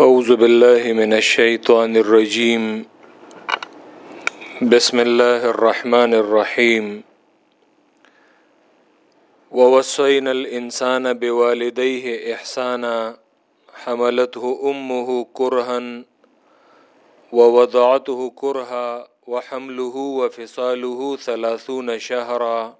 أعوذ بالله من الشيطان الرجيم. بسم الله الرحمن الرحيم. ووصينا الإنسان بوالديه إحسانا. حملته أمه كرها ووضعته كرها وحمله وفصاله ثلاثون شهرا.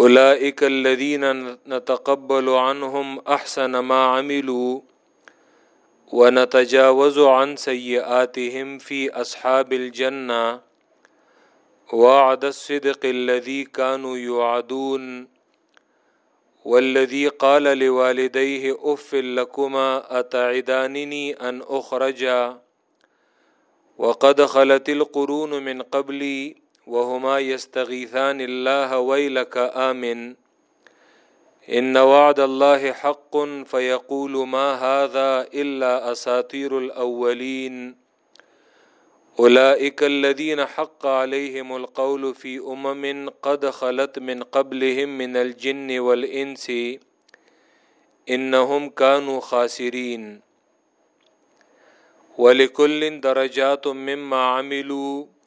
أولئك الذين نتقبل عنهم أحسن ما عملوا ونتجاوز عن سيئاتهم في أصحاب الجنة وعد الصدق الذي كانوا يوعدون والذي قال لوالديه أف لكما أتعدانني أن أخرجا وقد خلت القرون من قبلي وهما يستغيثان الله ويلك آمن. إن وعد الله حق فيقول ما هذا إلا أساطير الأولين. أولئك الذين حق عليهم القول في أمم قد خلت من قبلهم من الجن والإنس. إنهم كانوا خاسرين. ولكل درجات مما عملوا.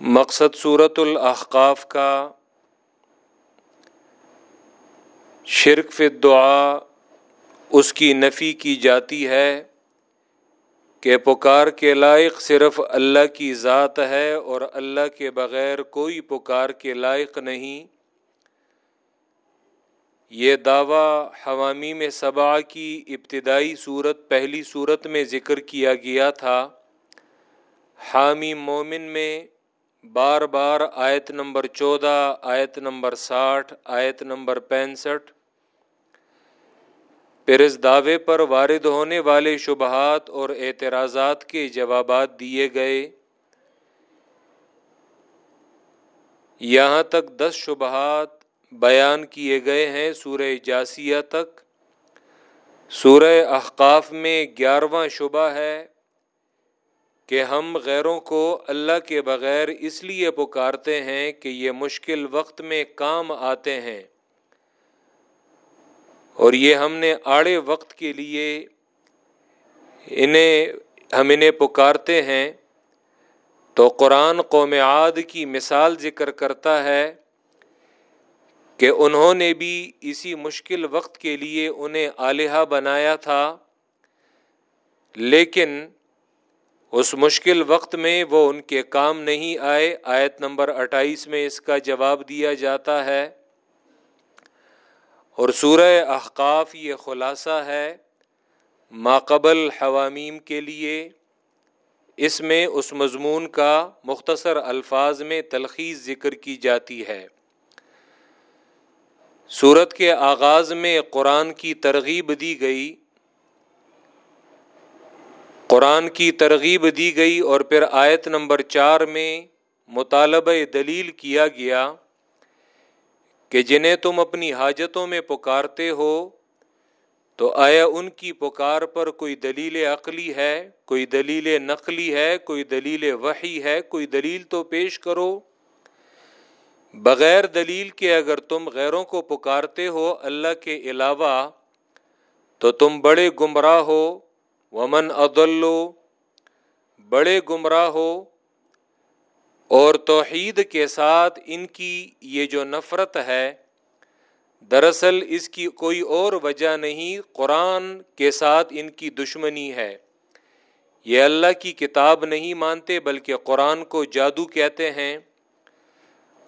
مقصد صورت الاحقاف کا شرک فی دعا اس کی نفی کی جاتی ہے کہ پکار کے لائق صرف اللہ کی ذات ہے اور اللہ کے بغیر کوئی پکار کے لائق نہیں۔ یہ دعویٰ حوامی میں صبا کی ابتدائی صورت پہلی صورت میں ذکر کیا گیا تھا۔ حامی مومن میں بار بار آیت نمبر چودہ، آیت نمبر ساٹھ، آیت نمبر پینسٹھ۔ پھر اس دعوے پر وارد ہونے والے شبہات اور اعتراضات کے جوابات دیے گئے۔ یہاں تک دس شبہات بیان کیے گئے ہیں سورہ جاسیہ تک۔ سورہ احقاف میں گیارہواں شبہ ہے۔ کہ ہم غیروں کو اللہ کے بغیر اس لیے پکارتے ہیں کہ یہ مشکل وقت میں کام آتے ہیں۔ اور یہ ہم نے آڑے وقت کے لیے انہیں، ہم انہیں پکارتے ہیں۔ تو قرآن قوم عاد کی مثال ذکر کرتا ہے کہ انہوں نے بھی اسی مشکل وقت کے لیے انہیں آلیہ بنایا تھا، لیکن اس مشکل وقت میں وہ ان کے کام نہیں آئے۔ آیت نمبر اٹھائیس میں اس کا جواب دیا جاتا ہے۔ اور سورہ احقاف یہ خلاصہ ہے۔ ماقبل حوامیم کے لیے۔ اس میں اس مضمون کا مختصر الفاظ میں تلخیص ذکر کی جاتی ہے۔ صورت کے آغاز میں قرآن کی ترغیب دی گئی۔ قرآن کی ترغیب دی گئی اور پھر آیت نمبر چار میں مطالبہ دلیل کیا گیا کہ جنہیں تم اپنی حاجتوں میں پکارتے ہو، تو آیا ان کی پکار پر کوئی دلیل عقلی ہے، کوئی دلیل نقلی ہے، کوئی دلیل وحی ہے، کوئی دلیل تو پیش کرو۔ بغیر دلیل کے اگر تم غیروں کو پکارتے ہو اللہ کے علاوہ، تو تم بڑے گمراہ ہو۔ ومن عدلو بڑے گمراہ ہو، اور توحید کے ساتھ ان کی یہ جو نفرت ہے، دراصل اس کی کوئی اور وجہ نہیں، قرآن کے ساتھ ان کی دشمنی ہے۔ یہ اللہ کی کتاب نہیں مانتے، بلکہ قرآن کو جادو کہتے ہیں۔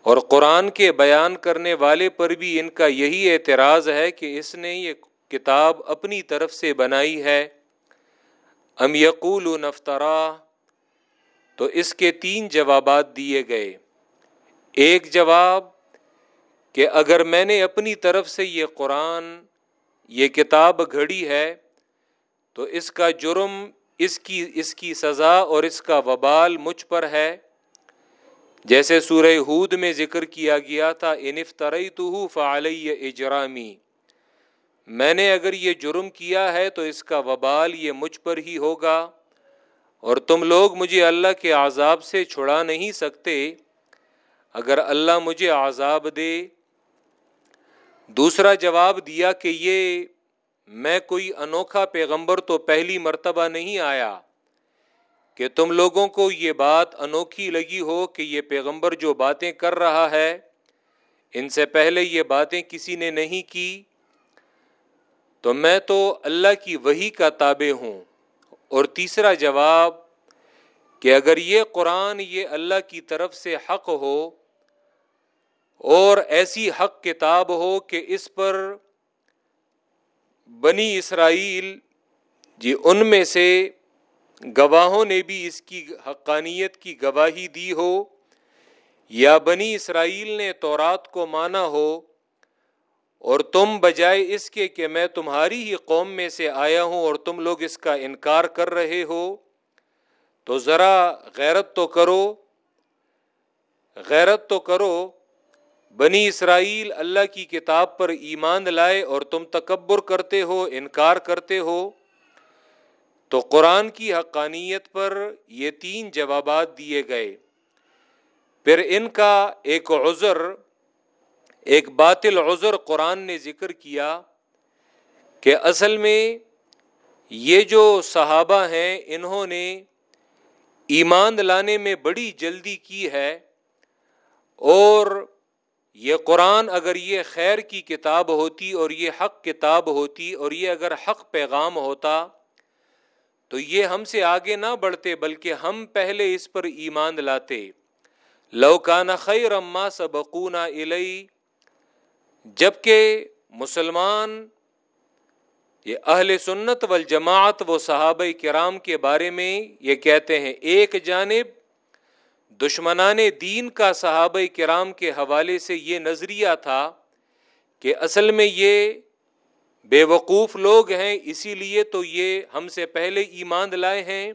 اور قرآن کے بیان کرنے والے پر بھی ان کا یہی اعتراض ہے کہ اس نے یہ کتاب اپنی طرف سے بنائی ہے۔ ام یقول نفترا تو اس کے تین جوابات دیے گئے۔ ایک جواب کہ اگر میں نے اپنی طرف سے یہ قرآن، یہ کتاب گھڑی ہے، تو اس کا جرم، اس کی اس کی سزا اور اس کا وبال مجھ پر ہے۔ جیسے سورہ ہود میں ذکر کیا گیا تھا انف ترئی تو فعلی اجرامی۔ میں نے اگر یہ جرم کیا ہے تو اس کا وبال یہ مجھ پر ہی ہوگا، اور تم لوگ مجھے اللہ کے عذاب سے چھڑا نہیں سکتے۔ اگر اللہ مجھے عذاب دے۔ دوسرا جواب دیا کہ یہ میں کوئی انوکھا پیغمبر تو پہلی مرتبہ نہیں آیا۔ کہ تم لوگوں کو یہ بات انوکھی لگی ہو کہ یہ پیغمبر جو باتیں کر رہا ہے، ان سے پہلے یہ باتیں کسی نے نہیں کی۔ تو میں تو اللہ کی وہی کا تابع ہوں۔ اور تیسرا جواب، کہ اگر یہ قرآن یہ اللہ کی طرف سے حق ہو، اور ایسی حق کتاب ہو کہ اس پر بنی اسرائیل جی ان میں سے گواہوں نے بھی اس کی حقانیت کی گواہی دی ہو، یا بنی اسرائیل نے تورات کو مانا ہو اور تم بجائے اس کے کہ میں تمہاری ہی قوم میں سے آیا ہوں اور تم لوگ اس کا انکار کر رہے ہو، تو ذرا غیرت تو کرو۔ غیرت تو کرو۔ بنی اسرائیل اللہ کی کتاب پر ایمان لائے اور تم تکبر کرتے ہو، انکار کرتے ہو۔ تو قرآن کی حقانیت پر یہ تین جوابات دیے گئے۔ پھر ان کا ایک عذر ایک باطل عذر قرآن نے ذکر کیا کہ اصل میں یہ جو صحابہ ہیں، انہوں نے ایمان لانے میں بڑی جلدی کی ہے اور یہ قرآن اگر یہ خیر کی کتاب ہوتی اور یہ حق کتاب ہوتی اور یہ اگر حق پیغام ہوتا تو یہ ہم سے آگے نہ بڑھتے بلکہ ہم پہلے اس پر ایمان لاتے۔ لوکان خیر اما سبقونا الئی جبکہ مسلمان، یہ اہل سنت والجماعت و صحابہ کرام کے بارے میں یہ کہتے ہیں، ایک جانب دشمنان دین کا صحابہ کرام کے حوالے سے یہ نظریہ تھا کہ اصل میں یہ بے وقوف لوگ ہیں، اسی لیے تو یہ ہم سے پہلے ایمان لائے ہیں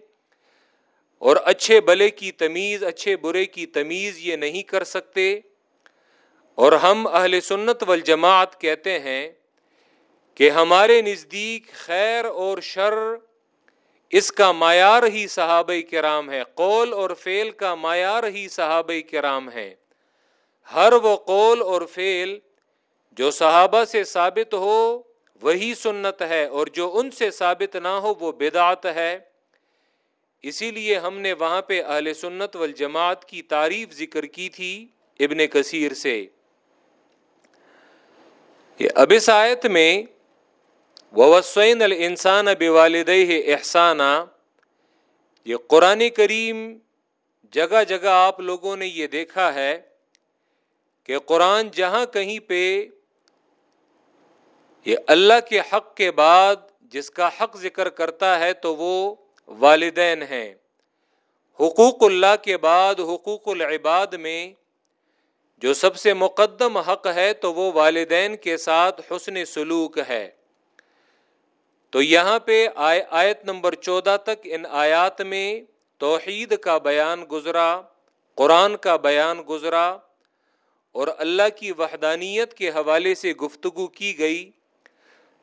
اور اچھے بلے کی تمیز، اچھے برے کی تمیز یہ نہیں کر سکتے۔ اور ہم اہل سنت والجماعت کہتے ہیں کہ ہمارے نزدیک خیر اور شر اس کا معیار ہی صحابہ کرام ہے، قول اور فعل کا معیار ہی صحابہ کرام ہے۔ ہر وہ قول اور فعل جو صحابہ سے ثابت ہو، وہی سنت ہے اور جو ان سے ثابت نہ ہو، وہ بدعت ہے۔ اسی لیے ہم نے وہاں پہ اہل سنت والجماعت کی تعریف ذکر کی تھی ابن کثیر سے۔ اب اس آیت میں وسعین السان اب والد احسانہ یہ قرآن کریم جگہ جگہ آپ لوگوں نے یہ دیکھا ہے کہ قرآن جہاں کہیں پہ یہ اللہ کے حق کے بعد جس کا حق ذکر کرتا ہے تو وہ والدین ہیں۔ حقوق اللہ کے بعد، حقوق العباد میں جو سب سے مقدم حق ہے تو وہ والدین کے ساتھ حسن سلوک ہے۔ تو یہاں پہ آیت نمبر چودہ تک ان آیات میں توحید کا بیان گزرا، قرآن کا بیان گزرا اور اللہ کی وحدانیت کے حوالے سے گفتگو کی گئی۔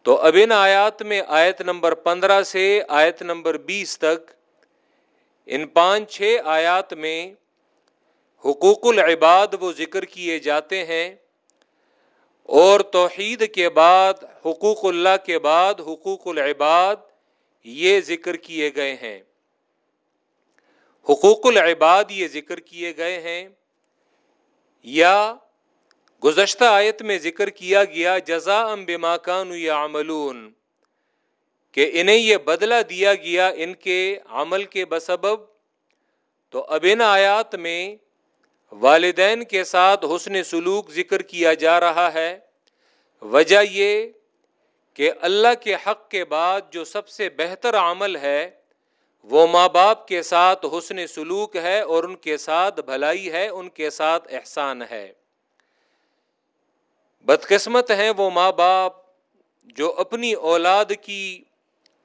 تو اب ان آیات میں آیت نمبر پندرہ سے آیت نمبر بیس تک ان پانچ چھ آیات میں حقوق العباد وہ ذکر کیے جاتے ہیں اور توحید کے بعد، حقوق اللہ کے بعد، حقوق العباد یہ ذکر کیے گئے ہیں۔ حقوق العباد یہ ذکر کیے گئے ہیں یا گزشتہ آیت میں ذکر کیا گیا جزا ام بے ماکان یا کہ انہیں یہ بدلہ دیا گیا ان کے عمل کے بسبب۔ تو اب ان آیات میں والدین کے ساتھ حسن سلوک ذکر کیا جا رہا ہے۔ وجہ یہ کہ اللہ کے حق کے بعد جو سب سے بہتر عمل ہے، وہ ماں باپ کے ساتھ حسن سلوک ہے اور ان کے ساتھ بھلائی ہے، ان کے ساتھ احسان ہے۔ بدقسمت ہیں وہ ماں باپ جو اپنی اولاد کی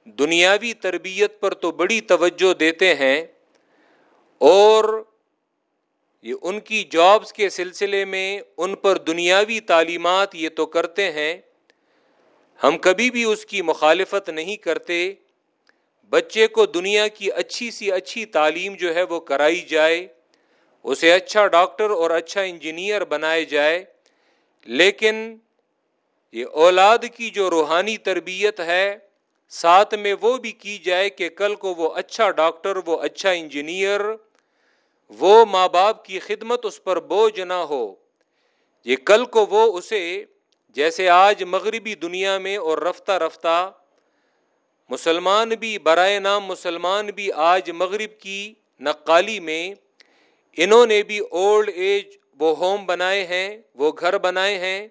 دنیاوی تربیت پر تو بڑی توجہ دیتے ہیں اور یہ ان کی جابس کے سلسلے میں ان پر دنیاوی تعلیمات یہ تو کرتے ہیں، ہم کبھی بھی اس کی مخالفت نہیں کرتے، بچے کو دنیا کی اچھی سی اچھی تعلیم جو ہے وہ کرائی جائے، اسے اچھا ڈاکٹر اور اچھا انجینئر بنائے جائے، لیکن یہ اولاد کی جو روحانی تربیت ہے، ساتھ میں وہ بھی کی جائے کہ کل کو وہ اچھا ڈاکٹر، وہ اچھا انجینئر وہ ماں باپ کی خدمت اس پر بوجھ نہ ہو۔ یہ کل کو وہ اسے، جیسے آج مغربی دنیا میں اور رفتہ رفتہ، مسلمان بھی، برائے نام مسلمان بھی آج مغرب کی نقالی میں، انہوں نے بھی اولڈ ایج وہ ہوم بنائے ہیں، وہ گھر بنائے ہیں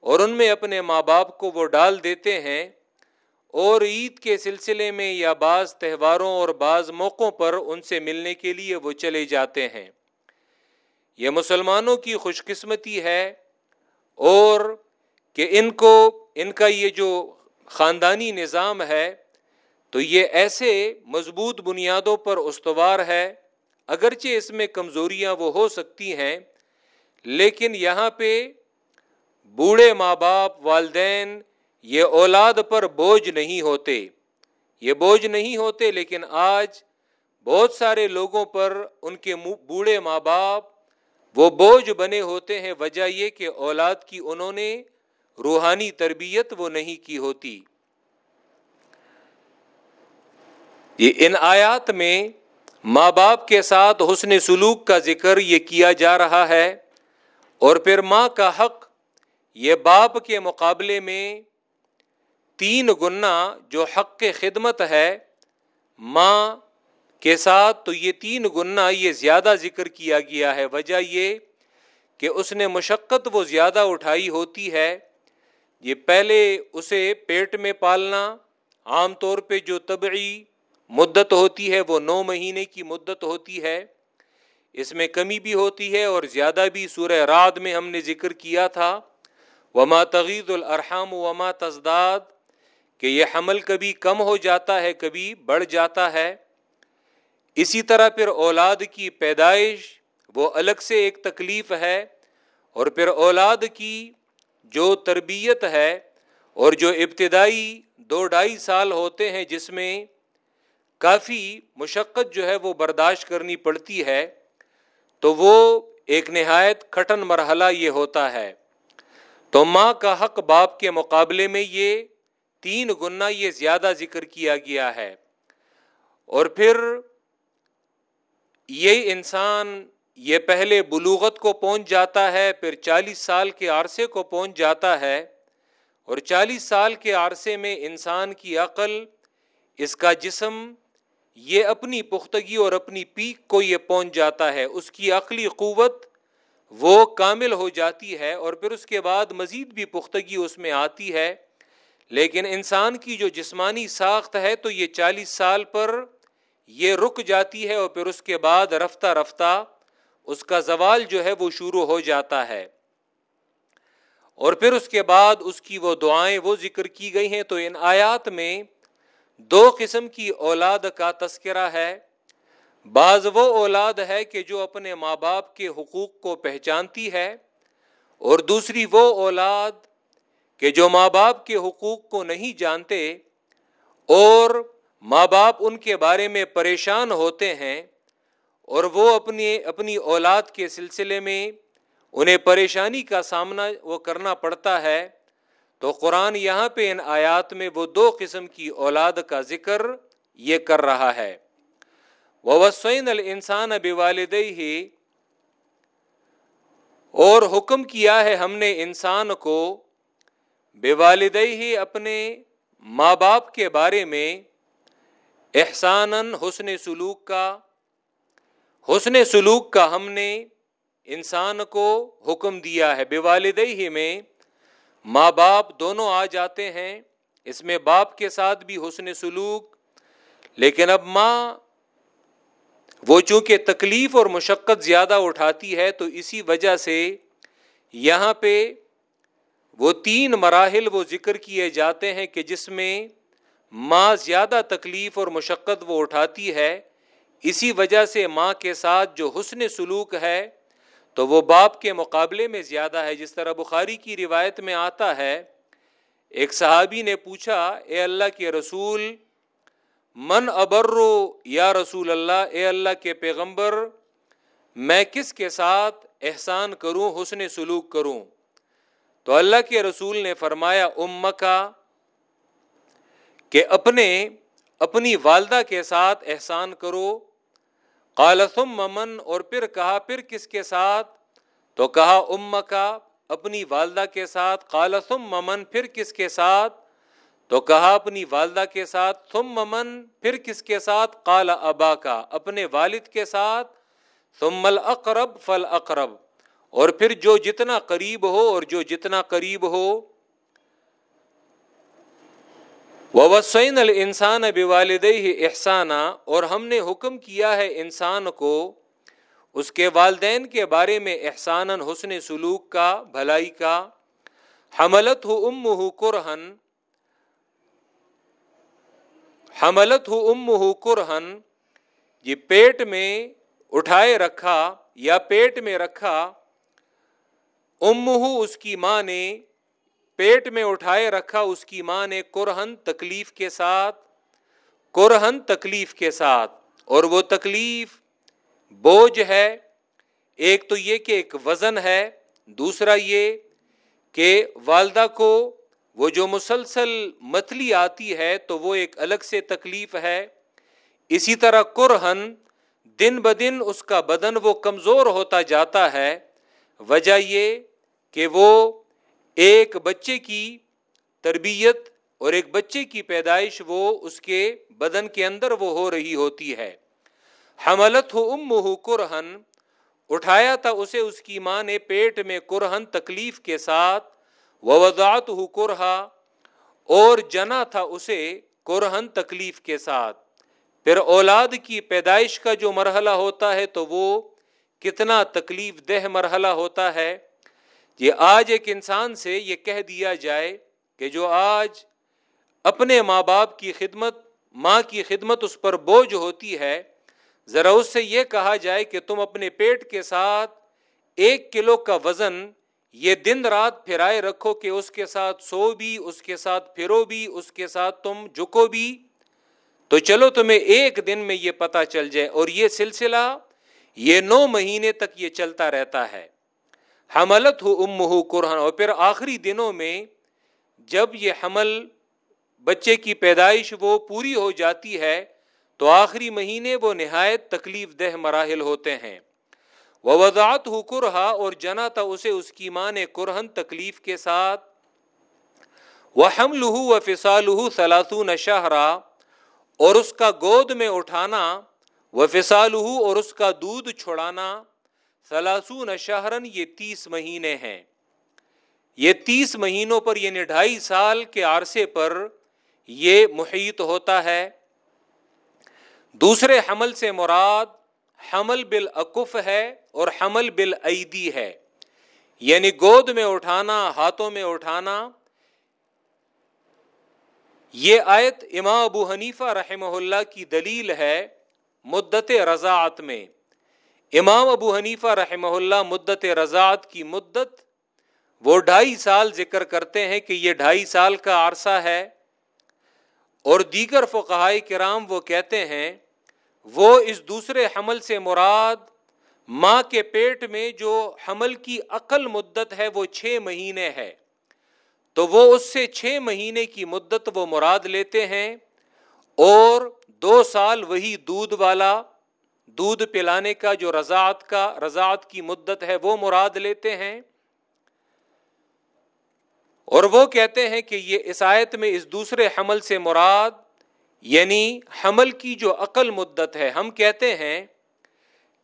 اور ان میں اپنے ماں باپ کو وہ ڈال دیتے ہیں۔ اور عید کے سلسلے میں یا بعض تہواروں اور بعض موقعوں پر ان سے ملنے کے لیے وہ چلے جاتے ہیں۔ یہ مسلمانوں کی خوش قسمتی ہے اور کہ ان کو، ان کا یہ جو خاندانی نظام ہے، تو یہ ایسے مضبوط بنیادوں پر استوار ہے۔ اگرچہ اس میں کمزوریاں وہ ہو سکتی ہیں، لیکن یہاں پہ بوڑھے ماں باپ، والدین یہ اولاد پر بوجھ نہیں ہوتے۔ یہ بوجھ نہیں ہوتے، لیکن آج بہت سارے لوگوں پر ان کے بوڑھے ماں باپ وہ بوجھ بنے ہوتے ہیں۔ وجہ یہ کہ اولاد کی انہوں نے روحانی تربیت وہ نہیں کی ہوتی۔ یہ ان آیات میں ماں باپ کے ساتھ حسن سلوک کا ذکر یہ کیا جا رہا ہے اور پھر ماں کا حق یہ باپ کے مقابلے میں تین گنا جو حق خدمت ہے ماں کے ساتھ، تو یہ تین گنا یہ زیادہ ذکر کیا گیا ہے۔ وجہ یہ کہ اس نے مشقت وہ زیادہ اٹھائی ہوتی ہے۔ یہ پہلے اسے پیٹ میں پالنا، عام طور پہ جو طبعی مدت ہوتی ہے، وہ نو مہینے کی مدت ہوتی ہے۔ اس میں کمی بھی ہوتی ہے اور زیادہ بھی سورہ راد میں ہم نے ذکر کیا تھا۔ وما تغید الرحم وما تزداد کہ یہ حمل کبھی کم ہو جاتا ہے، کبھی بڑھ جاتا ہے۔ اسی طرح پھر اولاد کی پیدائش وہ الگ سے ایک تکلیف ہے اور پھر اولاد کی جو تربیت ہے اور جو ابتدائی دو ڈھائی سال ہوتے ہیں جس میں کافی مشقت جو ہے وہ برداشت کرنی پڑتی ہے، تو وہ ایک نہایت کھٹن مرحلہ یہ ہوتا ہے۔ تو ماں کا حق باپ کے مقابلے میں یہ تین گنا یہ زیادہ ذکر کیا گیا ہے۔ اور پھر یہ انسان یہ پہلے بلوغت کو پہنچ جاتا ہے، پھر چالیس سال کے عرصے کو پہنچ جاتا ہے۔ اور چالیس سال کے عرصے میں انسان کی عقل، اس کا جسم، یہ اپنی پختگی اور اپنی پیک کو یہ پہنچ جاتا ہے۔ اس کی عقلی قوت وہ کامل ہو جاتی ہے اور پھر اس کے بعد مزید بھی پختگی اس میں آتی ہے۔ لیکن انسان کی جو جسمانی ساخت ہے تو یہ چالیس سال پر یہ رک جاتی ہے اور پھر اس کے بعد رفتہ رفتہ اس کا زوال جو ہے وہ شروع ہو جاتا ہے۔ اور پھر اس کے بعد اس کی وہ دعائیں وہ ذکر کی گئی ہیں تو ان آیات میں دو قسم کی اولاد کا تذکرہ ہے۔ بعض وہ اولاد ہے کہ جو اپنے ماں باپ کے حقوق کو پہچانتی ہے اور دوسری وہ اولاد کہ جو ماں باپ کے حقوق کو نہیں جانتے اور ماں باپ ان کے بارے میں پریشان ہوتے ہیں اور وہ اپنی اپنی اولاد کے سلسلے میں انہیں پریشانی کا سامنا وہ کرنا پڑتا ہے، تو قرآن یہاں پہ ان آیات میں وہ دو قسم کی اولاد کا ذکر یہ کر رہا ہے۔ وہ وسین السان اب والد ہی اور حکم کیا ہے ہم نے انسان کو بے والد ہی اپنے ماں باپ کے بارے میں احسان حسن سلوک کا، حسن سلوک کا ہم نے انسان کو حکم دیا ہے۔ بے والد ہی میں ماں باپ دونوں آ جاتے ہیں، اس میں باپ کے ساتھ بھی حسن سلوک، لیکن اب ماں وہ چونکہ تکلیف اور مشقت زیادہ اٹھاتی ہے تو اسی وجہ سے یہاں پہ وہ تین مراحل وہ ذکر کیے جاتے ہیں کہ جس میں ماں زیادہ تکلیف اور مشقت وہ اٹھاتی ہے، اسی وجہ سے ماں کے ساتھ جو حسن سلوک ہے تو وہ باپ کے مقابلے میں زیادہ ہے۔ جس طرح بخاری کی روایت میں آتا ہے، ایک صحابی نے پوچھا، اے اللہ کے رسول، من ابرو یا رسول اللہ؟ اے اللہ کے پیغمبر، میں کس کے ساتھ احسان کروں، حسن سلوک کروں؟ تو اللہ کے رسول نے فرمایا ام کا کہ اپنے، اپنی والدہ کے ساتھ احسان کرو۔ ثم ممن اور پھر کہا، پھر کس کے ساتھ؟ تو کہا ام کا اپنی والدہ کے ساتھ۔ ثم ممن پھر کس کے ساتھ؟ تو کہا، اپنی والدہ کے ساتھ۔ ثم ممن پھر کس کے ساتھ؟ قال ابا کا اپنے والد کے ساتھ۔ ثم الاقرب فل اور پھر جو جتنا قریب ہو اور جو جتنا قریب ہو وسین السان اب والد احسانہ اور ہم نے حکم کیا ہے انسان کو اس کے والدین کے بارے میں احسان حسن سلوک کا، بھلائی کا۔ حملت ہو ام ہو قرہن حملت ہو ام ہو قرہن جی یہ پیٹ میں اٹھائے رکھا یا پیٹ میں رکھا ام اس کی ماں نے پیٹ میں اٹھائے رکھا، اس کی ماں نے قرہن تکلیف کے ساتھ قرہن تکلیف کے ساتھ۔ اور وہ تکلیف بوجھ ہے۔ ایک تو یہ کہ ایک وزن ہے، دوسرا یہ کہ والدہ کو وہ جو مسلسل متلی آتی ہے تو وہ ایک الگ سے تکلیف ہے۔ اسی طرح قرہن دن بدن اس کا بدن وہ کمزور ہوتا جاتا ہے۔ وجہ یہ کہ وہ ایک بچے کی تربیت اور ایک بچے کی پیدائش وہ اس کے بدن کے اندر وہ ہو رہی ہوتی ہے۔ حملت ہو ام ہو قرہن اٹھایا تھا اسے اس کی ماں نے پیٹ میں قرہن تکلیف کے ساتھ وضاعت ہو قرہا اور جنا تھا اسے قرہن تکلیف کے ساتھ۔ پھر اولاد کی پیدائش کا جو مرحلہ ہوتا ہے تو وہ کتنا تکلیف دہ مرحلہ ہوتا ہے؟ یہ آج ایک انسان سے یہ کہہ دیا جائے کہ جو آج اپنے ماں باپ کی خدمت، ماں کی خدمت اس پر بوجھ ہوتی ہے، ذرا اس سے یہ کہا جائے کہ تم اپنے پیٹ کے ساتھ ایک کلو کا وزن یہ دن رات پھرائے رکھو کہ اس کے ساتھ سو بھی، اس کے ساتھ پھرو بھی، اس کے ساتھ تم جھکو بھی۔ تو چلو تمہیں ایک دن میں یہ پتا چل جائے اور یہ سلسلہ یہ نو مہینے تک یہ چلتا رہتا ہے۔ حملت ہو ام ہو قرآن۔ اور پھر آخری دنوں میں جب یہ حمل بچے کی پیدائش وہ پوری ہو جاتی ہے، تو آخری مہینے وہ نہایت تکلیف دہ مراحل ہوتے ہیں۔ وہ وضاحت ہو قرہا اور جنا تھا اسے اس کی ماں نے قرہن تکلیف کے ساتھ۔ وہ حمل ہو و فسال ہو سلاسون شاہرا اور اس کا گود میں اٹھانا۔ وہ فسال ہو اور اس کا دودھ چھڑانا۔ سلاسون شہرن یہ تیس مہینے ہیں۔ یہ تیس مہینوں پر یعنی ڈھائی سال کے عرصے پر یہ محیط ہوتا ہے۔ دوسرے حمل سے مراد حمل بالعقف ہے اور حمل بالعیدی ہے۔ یعنی گود میں اٹھانا، ہاتھوں میں اٹھانا۔ یہ آیت امام ابو حنیفہ رحمہ اللہ کی دلیل ہے مدت رضاعت میں۔ امام ابو حنیفہ رحمہ اللہ مدت رضاعت کی مدت وہ ڈھائی سال ذکر کرتے ہیں کہ یہ ڈھائی سال کا عرصہ ہے اور دیگر فقہائی کرام وہ کہتے ہیں وہ اس دوسرے حمل سے مراد ماں کے پیٹ میں جو حمل کی عقل مدت ہے وہ چھ مہینے ہے تو وہ اس سے چھ مہینے کی مدت وہ مراد لیتے ہیں اور دو سال وہی دودھ والا دودھ پلانے کا جو رضاعت کا رضاعت کی مدت ہے وہ مراد لیتے ہیں۔ اور وہ کہتے ہیں کہ یہ عیسائیت میں اس دوسرے حمل سے مراد یعنی حمل کی جو عقل مدت ہے، ہم کہتے ہیں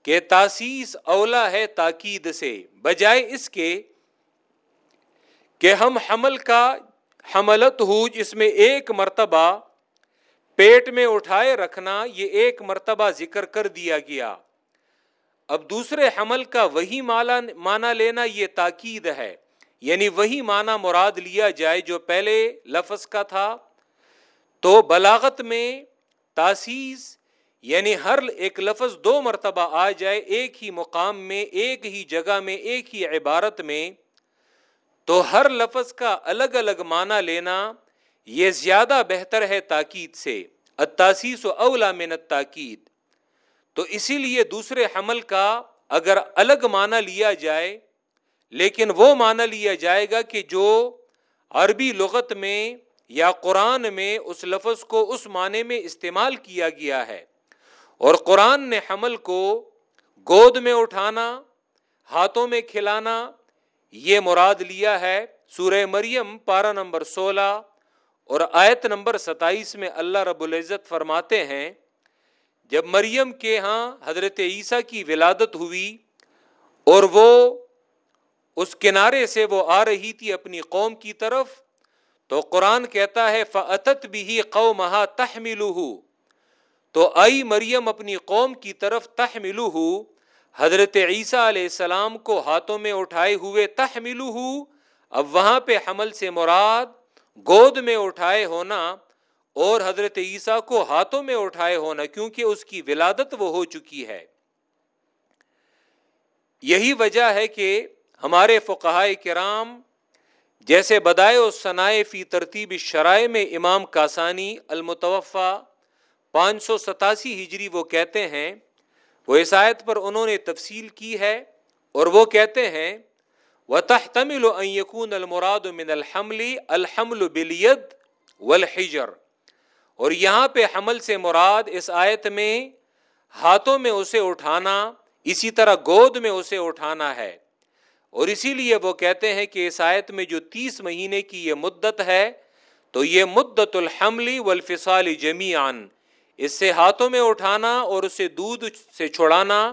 کہ تاسیس اولا ہے تاکید سے۔ بجائے اس کے کہ ہم حمل کا حملت ہو، جس میں ایک مرتبہ پیٹ میں اٹھائے رکھنا یہ ایک مرتبہ ذکر کر دیا گیا۔ اب دوسرے حمل کا وہی مالا مانا لینا یہ تاکید ہے۔ یعنی وہی مانا مراد لیا جائے جو پہلے لفظ کا تھا۔ تو بلاغت میں تاسیس یعنی ہر ایک لفظ دو مرتبہ آ جائے ایک ہی مقام میں، ایک ہی جگہ میں، ایک ہی عبارت میں۔ تو ہر لفظ کا الگ الگ معنی لینا یہ زیادہ بہتر ہے تاکید سے و اولا من تاکید تو اسی لیے دوسرے حمل کا اگر الگ معنی لیا جائے، لیکن وہ معنی لیا جائے گا کہ جو عربی لغت میں یا قرآن میں اس لفظ کو اس معنی میں استعمال کیا گیا ہے۔ اور قرآن نے حمل کو گود میں اٹھانا، ہاتھوں میں کھلانا، یہ مراد لیا ہے سورہ مریم پارا نمبر سولہ۔ اور آیت نمبر ستائیس میں اللہ رب العزت فرماتے ہیں، جب مریم کے ہاں حضرت عیسیٰ کی ولادت ہوئی اور وہ اس کنارے سے وہ آ رہی تھی اپنی قوم کی طرف، تو قرآن کہتا ہے فعت بھی قوم تحمل تو آئی مریم اپنی قوم کی طرف تحمل حضرت عیسیٰ علیہ السلام کو ہاتھوں میں اٹھائے ہوئے تحمل اب وہاں پہ حمل سے مراد گود میں اٹھائے ہونا اور حضرت عیسیٰ کو ہاتھوں میں اٹھائے ہونا کیونکہ اس کی ولادت وہ ہو چکی ہے۔ یہی وجہ ہے کہ ہمارے فقہائے کرام جیسے بدائے و ثنائے فی ترتیب شرائع میں امام کاسانی المتوفا پانچ سو ستاسی ہجری وہ کہتے ہیں، وہ عیسائیت پر انہوں نے تفصیل کی ہے اور وہ کہتے ہیں وہ تحتمل یقون المراد من الحمل الحمل بلید والحجر۔ اور یہاں پہ حمل سے مراد اس آیت میں ہاتھوں میں اسے اٹھانا، اسی طرح گود میں اسے اٹھانا ہے۔ اور اسی لیے وہ کہتے ہیں کہ اس آیت میں جو تیس مہینے کی یہ مدت ہے، تو یہ مدت الحملی والفصال جمیان اس سے ہاتھوں میں اٹھانا اور اسے دودھ سے چھوڑانا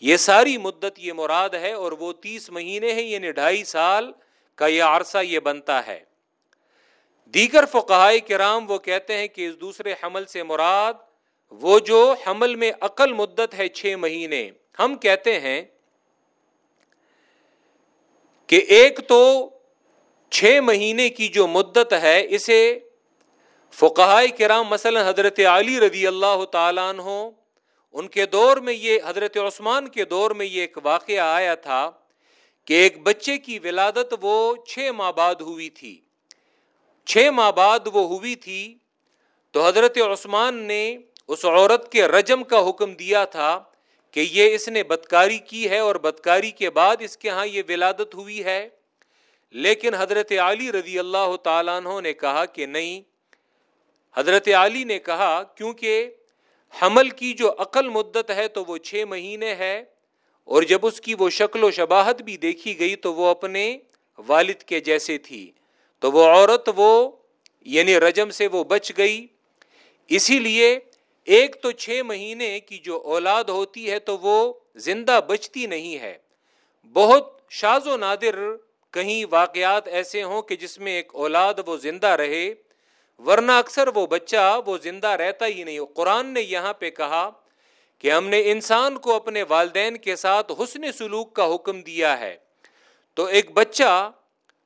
یہ ساری مدت یہ مراد ہے اور وہ تیس مہینے ہیں یعنی ڈھائی سال کا یہ عرصہ یہ بنتا ہے۔ دیگر فقہائے کرام وہ کہتے ہیں کہ اس دوسرے حمل سے مراد وہ جو حمل میں عقل مدت ہے، چھ مہینے۔ ہم کہتے ہیں کہ ایک تو چھ مہینے کی جو مدت ہے، اسے فقہائے کرام مثلا حضرت علی رضی اللہ تعالیٰ عنہ ان کے دور میں یہ حضرت عثمان کے دور میں یہ ایک واقعہ آیا تھا کہ ایک بچے کی ولادت وہ چھ ماہ بعد ہوئی تھی۔ چھ ماہ بعد وہ ہوئی تھی تو حضرت عثمان نے اس عورت کے رجم کا حکم دیا تھا کہ یہ اس نے بدکاری کی ہے اور بدکاری کے بعد اس کے ہاں یہ ولادت ہوئی ہے۔ لیکن حضرت علی رضی اللہ تعالیٰ عنہ نے کہا کہ نہیں، حضرت علی نے کہا کیونکہ حمل کی جو عقل مدت ہے تو وہ چھ مہینے ہے، اور جب اس کی وہ شکل و شباہت بھی دیکھی گئی تو وہ اپنے والد کے جیسے تھی۔ تو وہ عورت وہ یعنی رجم سے وہ بچ گئی۔ اسی لیے ایک تو چھ مہینے کی جو اولاد ہوتی ہے تو وہ زندہ بچتی نہیں ہے۔ بہت شاز و نادر کہیں واقعات ایسے ہوں کہ جس میں ایک اولاد وہ زندہ رہے۔ ورنہ اکثر وہ بچہ وہ زندہ رہتا ہی نہیں۔ قرآن نے یہاں پہ کہا کہ ہم نے انسان کو اپنے والدین کے ساتھ حسن سلوک کا حکم دیا ہے۔ تو ایک بچہ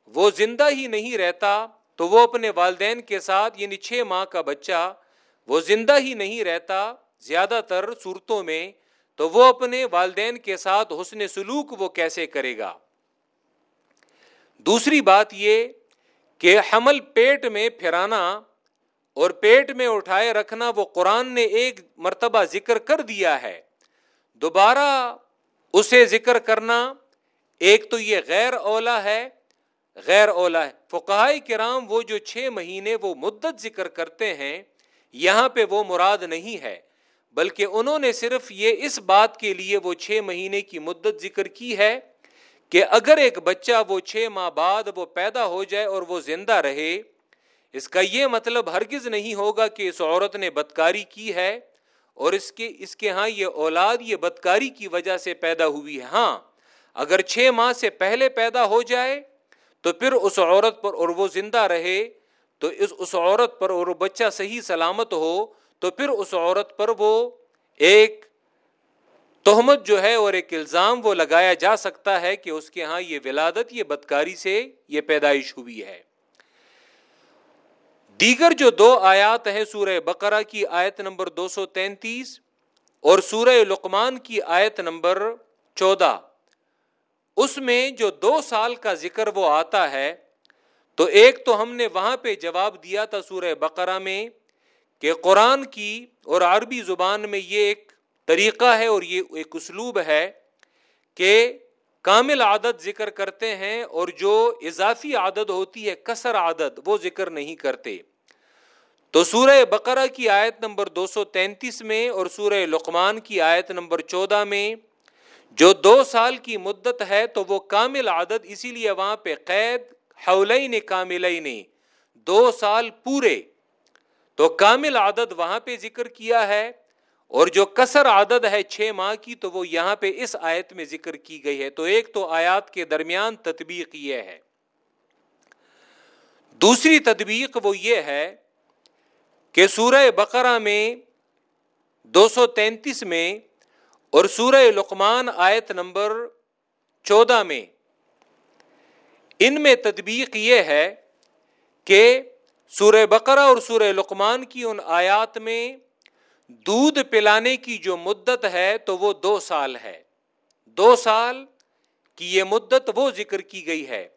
وہ زندہ ہی نہیں رہتا تو وہ اپنے والدین کے ساتھ یعنی چھ ماہ کا بچہ وہ زندہ ہی نہیں رہتا زیادہ تر صورتوں میں، تو وہ اپنے والدین کے ساتھ حسن سلوک وہ کیسے کرے گا؟ دوسری بات یہ کہ حمل پیٹ میں پھرانا اور پیٹ میں اٹھائے رکھنا وہ قرآن نے ایک مرتبہ ذکر کر دیا ہے۔ دوبارہ اسے ذکر کرنا ایک تو یہ غیر اولا ہے۔ غیر اولا ہے فقہائی کرام وہ جو چھ مہینے وہ مدت ذکر کرتے ہیں، یہاں پہ وہ مراد نہیں ہے، بلکہ انہوں نے صرف یہ اس بات کے لیے وہ چھ مہینے کی مدت ذکر کی ہے کہ اگر ایک بچہ وہ چھ ماہ بعد وہ پیدا ہو جائے اور وہ زندہ رہے، اس کا یہ مطلب ہرگز نہیں ہوگا کہ اس عورت نے بدکاری کی ہے اور اس کے اس کے ہاں یہ اولاد، یہ بدکاری کی وجہ سے پیدا ہوئی ہے۔ ہاں اگر چھ ماہ سے پہلے پیدا ہو جائے تو پھر اس عورت پر اور وہ زندہ رہے، تو اس اس عورت پر اور بچہ صحیح سلامت ہو، تو پھر اس عورت پر وہ ایک تہمت جو ہے اور ایک الزام وہ لگایا جا سکتا ہے کہ اس کے ہاں یہ ولادت، یہ بدکاری سے یہ پیدائش ہوئی ہے۔ دیگر جو دو آیات ہیں، سورہ بقرہ کی آیت نمبر دو سو تینتیس اور سورہ لقمان کی آیت نمبر چودہ۔ اس میں جو دو سال کا ذکر وہ آتا ہے، تو ایک تو ہم نے وہاں پہ جواب دیا تھا سورہ بقرہ میں کہ قرآن کی اور عربی زبان میں یہ ایک طریقہ ہے اور یہ ایک اسلوب ہے کہ کامل عادت ذکر کرتے ہیں اور جو اضافی عادت ہوتی ہے کثر عادت، وہ ذکر نہیں کرتے۔ تو سورہ بقرہ کی آیت نمبر دو سو تینتیس میں اور سورہ لقمان کی آیت نمبر چودہ میں جو دو سال کی مدت ہے تو وہ کامل عادت، اسی لیے وہاں پہ قید حولین کاملین، دو سال پورے۔ تو کامل عادت وہاں پہ ذکر کیا ہے۔ اور جو کثر عادت ہے چھ ماہ کی تو وہ یہاں پہ اس آیت میں ذکر کی گئی ہے۔ تو ایک تو آیات کے درمیان تطبیق یہ ہے۔ دوسری تدبیق وہ یہ ہے کہ سورہ بقرہ میں دو سو تینتیس میں اور سورہ لقمان آیت نمبر چودہ میں ان میں تدبیق یہ ہے کہ سورہ بقرہ اور سورہ لقمان کی ان آیات میں دودھ پلانے کی جو مدت ہے تو وہ دو سال ہے۔ دو سال کی یہ مدت وہ ذکر کی گئی ہے۔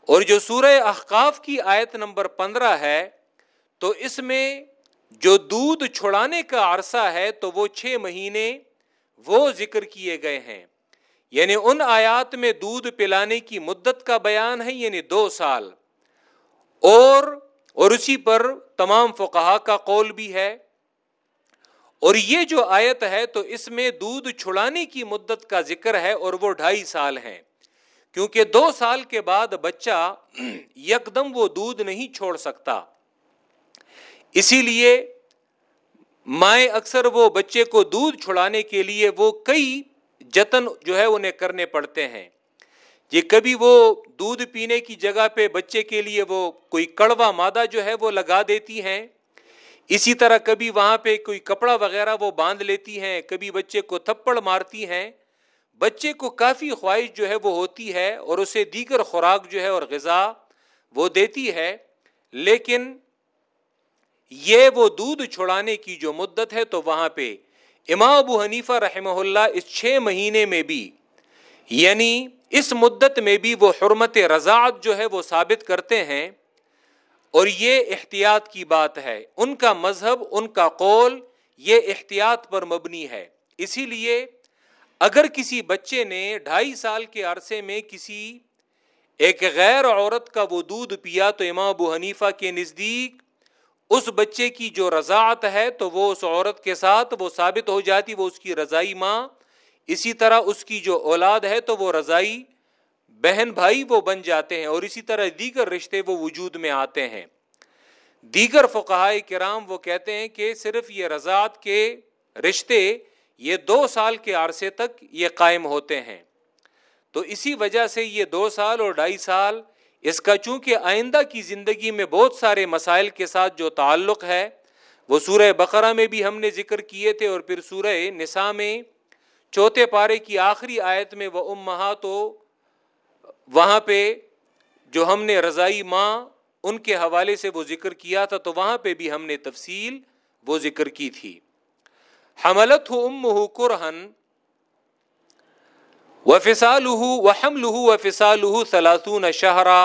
اور جو سورہ احقاف کی آیت نمبر پندرہ ہے، تو اس میں جو دودھ چھڑانے کا عرصہ ہے تو وہ چھ مہینے وہ ذکر کیے گئے ہیں۔ یعنی ان آیات میں دودھ پلانے کی مدت کا بیان ہے یعنی دو سال۔ اور اور اسی پر تمام فقہا کا قول بھی ہے۔ اور یہ جو آیت ہے تو اس میں دودھ چھڑانے کی مدت کا ذکر ہے اور وہ ڈھائی سال ہے کیونکہ دو سال کے بعد بچہ یکدم وہ دودھ نہیں چھوڑ سکتا۔ اسی لیے مائیں اکثر وہ بچے کو دودھ چھڑانے کے لیے وہ کئی جتن جو ہے انہیں کرنے پڑتے ہیں۔ یہ کبھی وہ دودھ پینے کی جگہ پہ بچے کے لیے وہ کوئی کڑوا مادہ جو ہے وہ لگا دیتی ہیں۔ اسی طرح کبھی وہاں پہ کوئی کپڑا وغیرہ وہ باندھ لیتی ہیں، کبھی بچے کو تھپڑ مارتی ہیں۔ بچے کو کافی خواہش جو ہے وہ ہوتی ہے اور اسے دیگر خوراک جو ہے اور غذا وہ دیتی ہے، لیکن یہ وہ دودھ چھوڑانے کی جو مدت ہے تو وہاں پہ امام ابو حنیفہ رحمہ اللہ اس چھ مہینے میں بھی یعنی اس مدت میں بھی وہ حرمت رضاعت جو ہے وہ ثابت کرتے ہیں۔ اور یہ احتیاط کی بات ہے۔ ان کا مذہب، ان کا قول یہ احتیاط پر مبنی ہے۔ اسی لیے اگر کسی بچے نے ڈھائی سال کے عرصے میں کسی ایک غیر عورت کا وہ دودھ پیا تو امام ابو حنیفہ کے نزدیک اس بچے کی جو رضاعت ہے تو وہ اس عورت کے ساتھ وہ ثابت ہو جاتی، وہ اس کی رضائی ماں۔ اسی طرح اس کی جو اولاد ہے تو وہ رضائی بہن بھائی وہ بن جاتے ہیں اور اسی طرح دیگر رشتے وہ وجود میں آتے ہیں۔ دیگر فقہائے کرام وہ کہتے ہیں کہ صرف یہ رضاعت کے رشتے یہ دو سال کے عرصے تک یہ قائم ہوتے ہیں۔ تو اسی وجہ سے یہ دو سال اور ڈھائی سال اس کا چونکہ آئندہ کی زندگی میں بہت سارے مسائل کے ساتھ جو تعلق ہے، وہ سورہ بقرہ میں بھی ہم نے ذکر کیے تھے اور پھر سورہ نساء میں چوتھے پارے کی آخری آیت میں وہ امہا تو وہاں پہ جو ہم نے رضائی ماں ان کے حوالے سے وہ ذکر کیا تھا، تو وہاں پہ بھی ہم نے تفصیل وہ ذکر کی تھی۔ حملت ہو ام ہو قرہن و فسال و حمل و فسال سلاسون شہرا،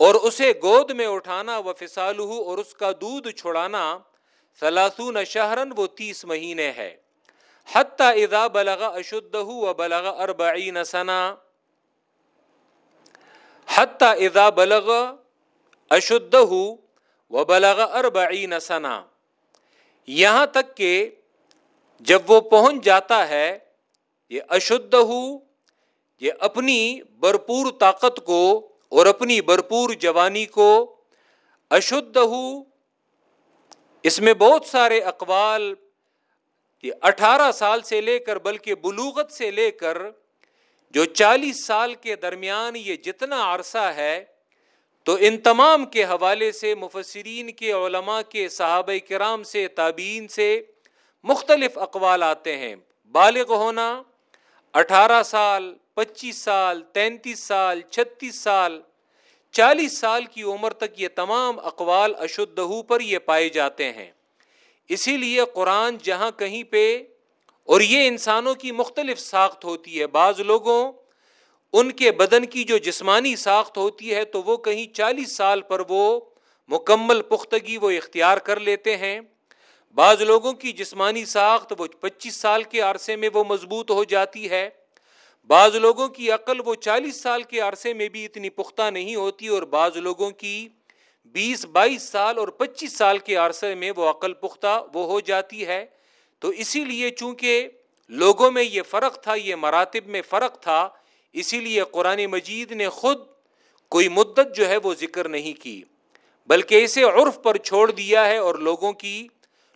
اور اسے گود میں اٹھانا و فسال اور اس کا دودھ چھڑانا سلاسون شہرن وہ تیس مہینے ہے۔ حتیٰ اذا بلغ اشدہ و بلغ اربعین سنہ حتیٰ اذا بلغ اشدہ و بلغ اربعین سنا یہاں تک کہ جب وہ پہنچ جاتا ہے، یہ اشدہ یہ اپنی بھرپور طاقت کو اور اپنی بھرپور جوانی کو اشدھ اس میں بہت سارے اقوال، یہ اٹھارہ سال سے لے کر، بلکہ بلوغت سے لے کر جو چالیس سال کے درمیان یہ جتنا عرصہ ہے، تو ان تمام کے حوالے سے مفسرین کے علماء کے صحابہ کرام سے، تابعین سے مختلف اقوال آتے ہیں۔ بالغ ہونا، اٹھارہ سال، پچیس سال، تینتیس سال، چھتیس سال، چالیس سال کی عمر تک یہ تمام اقوال اشدہ پر یہ پائے جاتے ہیں۔ اسی لیے قرآن جہاں کہیں پہ اور یہ انسانوں کی مختلف ساخت ہوتی ہے۔ بعض لوگوں ان کے بدن کی جو جسمانی ساخت ہوتی ہے تو وہ کہیں چالیس سال پر وہ مکمل پختگی، وہ اختیار کر لیتے ہیں۔ بعض لوگوں کی جسمانی ساخت وہ پچیس سال کے عرصے میں وہ مضبوط ہو جاتی ہے۔ بعض لوگوں کی عقل وہ چالیس سال کے عرصے میں بھی اتنی پختہ نہیں ہوتی اور بعض لوگوں کی بیس، بائیس سال اور پچیس سال کے عرصے میں وہ عقل پختہ وہ ہو جاتی ہے۔ تو اسی لیے چونکہ لوگوں میں یہ فرق تھا، یہ مراتب میں فرق تھا، اسی لیے قرآن مجید نے خود کوئی مدت جو ہے وہ ذکر نہیں کی، بلکہ اسے عرف پر چھوڑ دیا ہے اور لوگوں کی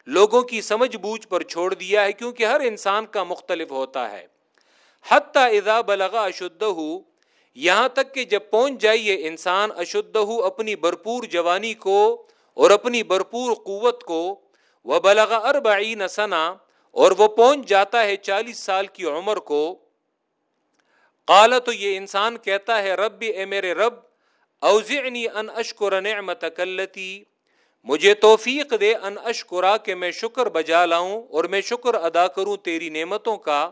لوگوں کی سمجھ بوجھ پر چھوڑ دیا ہے، کیونکہ ہر انسان کا مختلف ہوتا ہے۔ حتیٰ اذا بلغا اشدہ، یہاں تک کہ جب پہنچ جائے یہ انسان اشدہ اپنی بھرپور جوانی کو اور اپنی بھرپور قوت کو وہ بلغ اربعین نسنا اور وہ پہنچ جاتا ہے چالیس سال کی عمر کو۔ قال، تو یہ انسان کہتا ہے رب اے میرے رب، اوزعنی ان اشکر نعمتک اللتی۔ مجھے توفیق دے ان اشکرا کہ میں شکر بجا لاؤں اور میں شکر ادا کروں تیری نعمتوں کا۔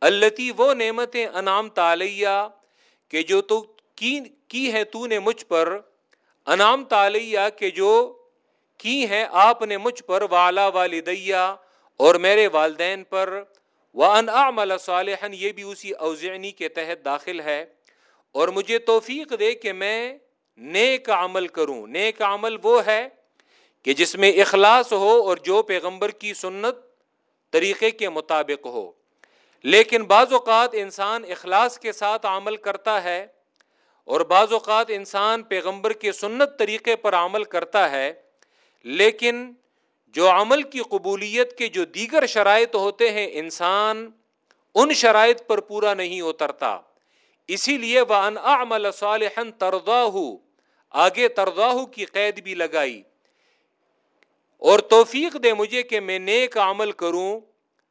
التی وہ نعمتیں انعام تالیہ کہ جو تو کی کی ہے تو نے مجھ پر۔ انعام تالیہ کہ جو کی ہے آپ نے مجھ پر والا والدیا اور میرے والدین پر؟ وان اعمل صالحا، یہ بھی اسی اوزعنی کے تحت داخل ہے۔ اور مجھے توفیق دے کہ میں نیک عمل کروں۔ نیک عمل وہ ہے کہ جس میں اخلاص ہو اور جو پیغمبر کی سنت طریقے کے مطابق ہو۔ لیکن بعض اوقات انسان اخلاص کے ساتھ عمل کرتا ہے اور بعض اوقات انسان پیغمبر کے سنت طریقے پر عمل کرتا ہے۔ لیکن جو عمل کی قبولیت کے جو دیگر شرائط ہوتے ہیں، انسان ان شرائط پر پورا نہیں اترتا۔ اسی لیے وہ ان عمل صالحن ترداہ آگے ترداہ کی قید بھی لگائی۔ اور توفیق دے مجھے کہ میں نیک عمل کروں۔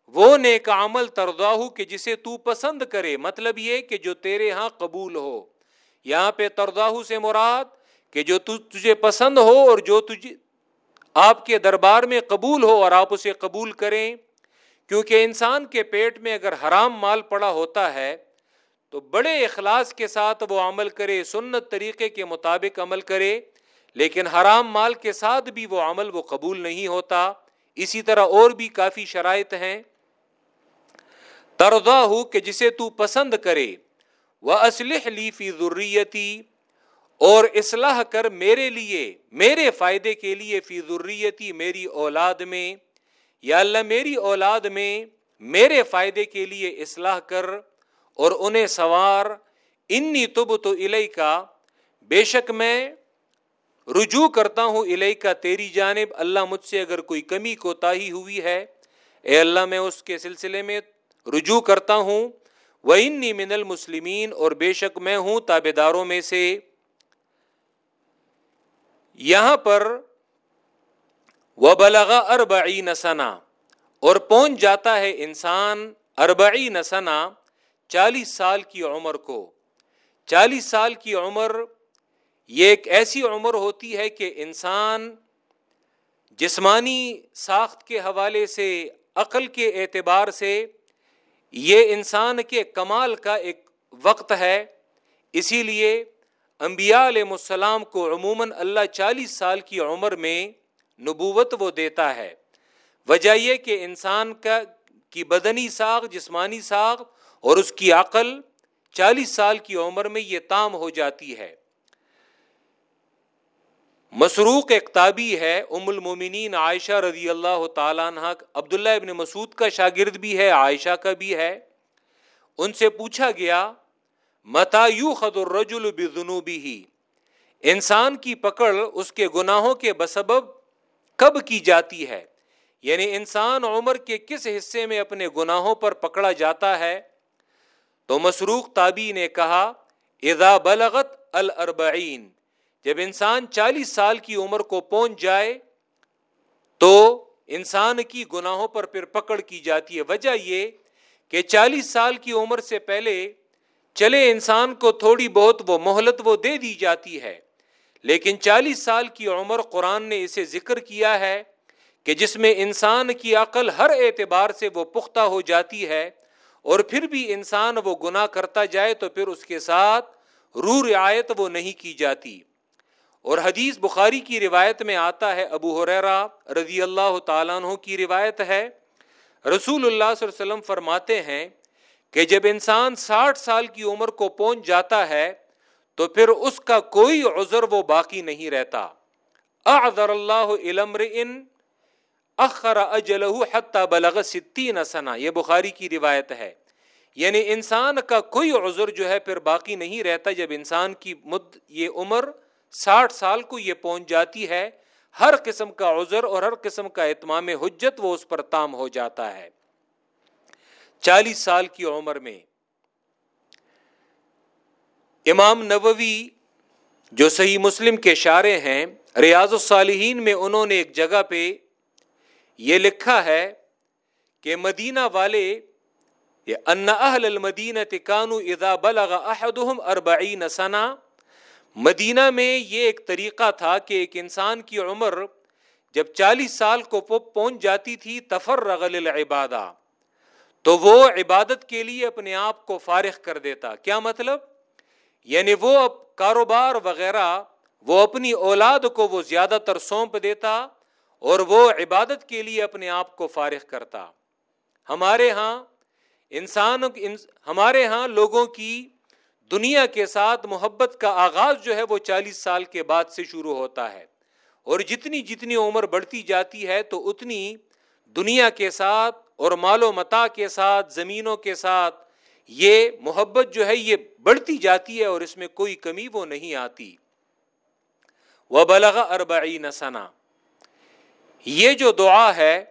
وہ نیک عمل ترداہ کہ جسے تو پسند کرے۔ مطلب یہ کہ جو تیرے ہاں قبول ہو۔ یہاں پہ ترداہ سے مراد کہ جو تجھے پسند ہو اور جو تجھے آپ کے دربار میں قبول ہو اور آپ اسے قبول کریں۔ کیونکہ انسان کے پیٹ میں اگر حرام مال پڑا ہوتا ہے، تو بڑے اخلاص کے ساتھ وہ عمل کرے، سنت طریقے کے مطابق عمل کرے، لیکن حرام مال کے ساتھ بھی وہ عمل وہ قبول نہیں ہوتا۔ اسی طرح اور بھی کافی شرائط ہیں۔ تردا ہو کہ جسے تو پسند کرے۔ وہ اسلح لی فی ضروریتی اور اصلاح کر میرے لیے، میرے فائدے کے لیے فی ضروریتی میری اولاد میں۔ یا اللہ، میری اولاد میں میرے فائدے کے لیے اصلاح کر اور انہیں سوار انی تب تو کا بے شک میں رجوع کرتا ہوں الئی کا تیری جانب۔ اللہ مجھ سے اگر کوئی کمی کو تاہی ہوئی ہے، اے اللہ، میں اس کے سلسلے میں رجوع کرتا ہوں۔ وہ انی من المسلمین اور بے شک میں ہوں تابے داروں میں سے۔ یہاں پر وہ بلغا اربعی نسنا اور پہنچ جاتا ہے انسان اربعی نسنا چالیس سال کی عمر کو۔ چالیس سال کی عمر، یہ ایک ایسی عمر ہوتی ہے کہ انسان جسمانی ساخت کے حوالے سے، عقل کے اعتبار سے یہ انسان کے کمال کا ایک وقت ہے۔ اسی لیے انبیاء علیہ السلام کو عموماً اللہ چالیس سال کی عمر میں نبوت وہ دیتا ہے۔ وجہ یہ کہ انسان کا کی بدنی ساخ جسمانی ساخ اور اس کی عقل چالیس سال کی عمر میں یہ تام ہو جاتی ہے۔ مسروق اقتابی ہے، ام المومنین عائشہ رضی اللہ تعالیٰ عنہ۔ عبداللہ ابن مسعود کا شاگرد بھی ہے، عائشہ کا بھی ہے۔ ان سے پوچھا گیا متایو خد الرجل بنوبی ہی انسان کی پکڑ اس کے گناہوں کے بسبب کب کی جاتی ہے؟ یعنی انسان عمر کے کس حصے میں اپنے گناہوں پر پکڑا جاتا ہے؟ تو مسروق تابی نے کہا، اذا بلغت الاربعین جب انسان چالیس سال کی عمر کو پہنچ جائے، تو انسان کی گناہوں پر پھر پکڑ کی جاتی ہے۔ وجہ یہ کہ چالیس سال کی عمر سے پہلے چلے انسان کو تھوڑی بہت وہ مہلت وہ دے دی جاتی ہے۔ لیکن چالیس سال کی عمر قرآن نے اسے ذکر کیا ہے کہ جس میں انسان کی عقل ہر اعتبار سے وہ پختہ ہو جاتی ہے اور پھر بھی انسان وہ گناہ کرتا جائے تو پھر اس کے ساتھ رو رعایت وہ نہیں کی جاتی۔ اور حدیث بخاری کی روایت میں آتا ہے، ابو حریرا رضی اللہ تعالیٰ عنہ کی روایت ہے۔ رسول اللہ صلی اللہ علیہ وسلم فرماتے ہیں کہ جب انسان ساٹھ سال کی عمر کو پہنچ جاتا ہے، تو پھر اس کا کوئی عذر وہ باقی نہیں رہتا۔ اعذر اللہ ان اخر بلغ ستین سنا یہ بخاری کی روایت ہے۔ یعنی انسان کا کوئی عذر جو ہے پھر باقی نہیں رہتا جب انسان کی مد یہ عمر ساٹھ سال کو یہ پہنچ جاتی ہے۔ ہر قسم کا عذر اور ہر قسم کا اتمام حجت وہ اس پر تام ہو جاتا ہے۔ چالیس سال کی عمر میں امام نووی جو صحیح مسلم کے شارے ہیں، ریاض الصالحین میں انہوں نے ایک جگہ پہ یہ لکھا ہے کہ مدینہ والے ان اہل المدینہ تکانو اذا بلغ احدهم اربعین سنہ، مدینہ میں یہ ایک طریقہ تھا کہ ایک انسان کی عمر جب چالیس سال کو پہنچ جاتی تھی، تفرغ للعبادہ۔ تو وہ عبادت کے لیے اپنے آپ کو فارغ کر دیتا۔ کیا مطلب؟ یعنی وہ اب کاروبار وغیرہ، وہ اپنی اولاد کو وہ زیادہ تر سونپ دیتا اور وہ عبادت کے لیے اپنے آپ کو فارغ کرتا۔ ہمارے ہاں انسان، ہمارے ہاں لوگوں کی دنیا کے ساتھ محبت کا آغاز جو ہے وہ چالیس سال کے بعد سے شروع ہوتا ہے۔ اور جتنی جتنی عمر بڑھتی جاتی ہے تو اتنی دنیا کے ساتھ اور مال و متا کے ساتھ، زمینوں کے ساتھ یہ محبت جو ہے یہ بڑھتی جاتی ہے اور اس میں کوئی کمی وہ نہیں آتی۔ وہ بلغ اربعی نسنا یہ جو دعا ہے،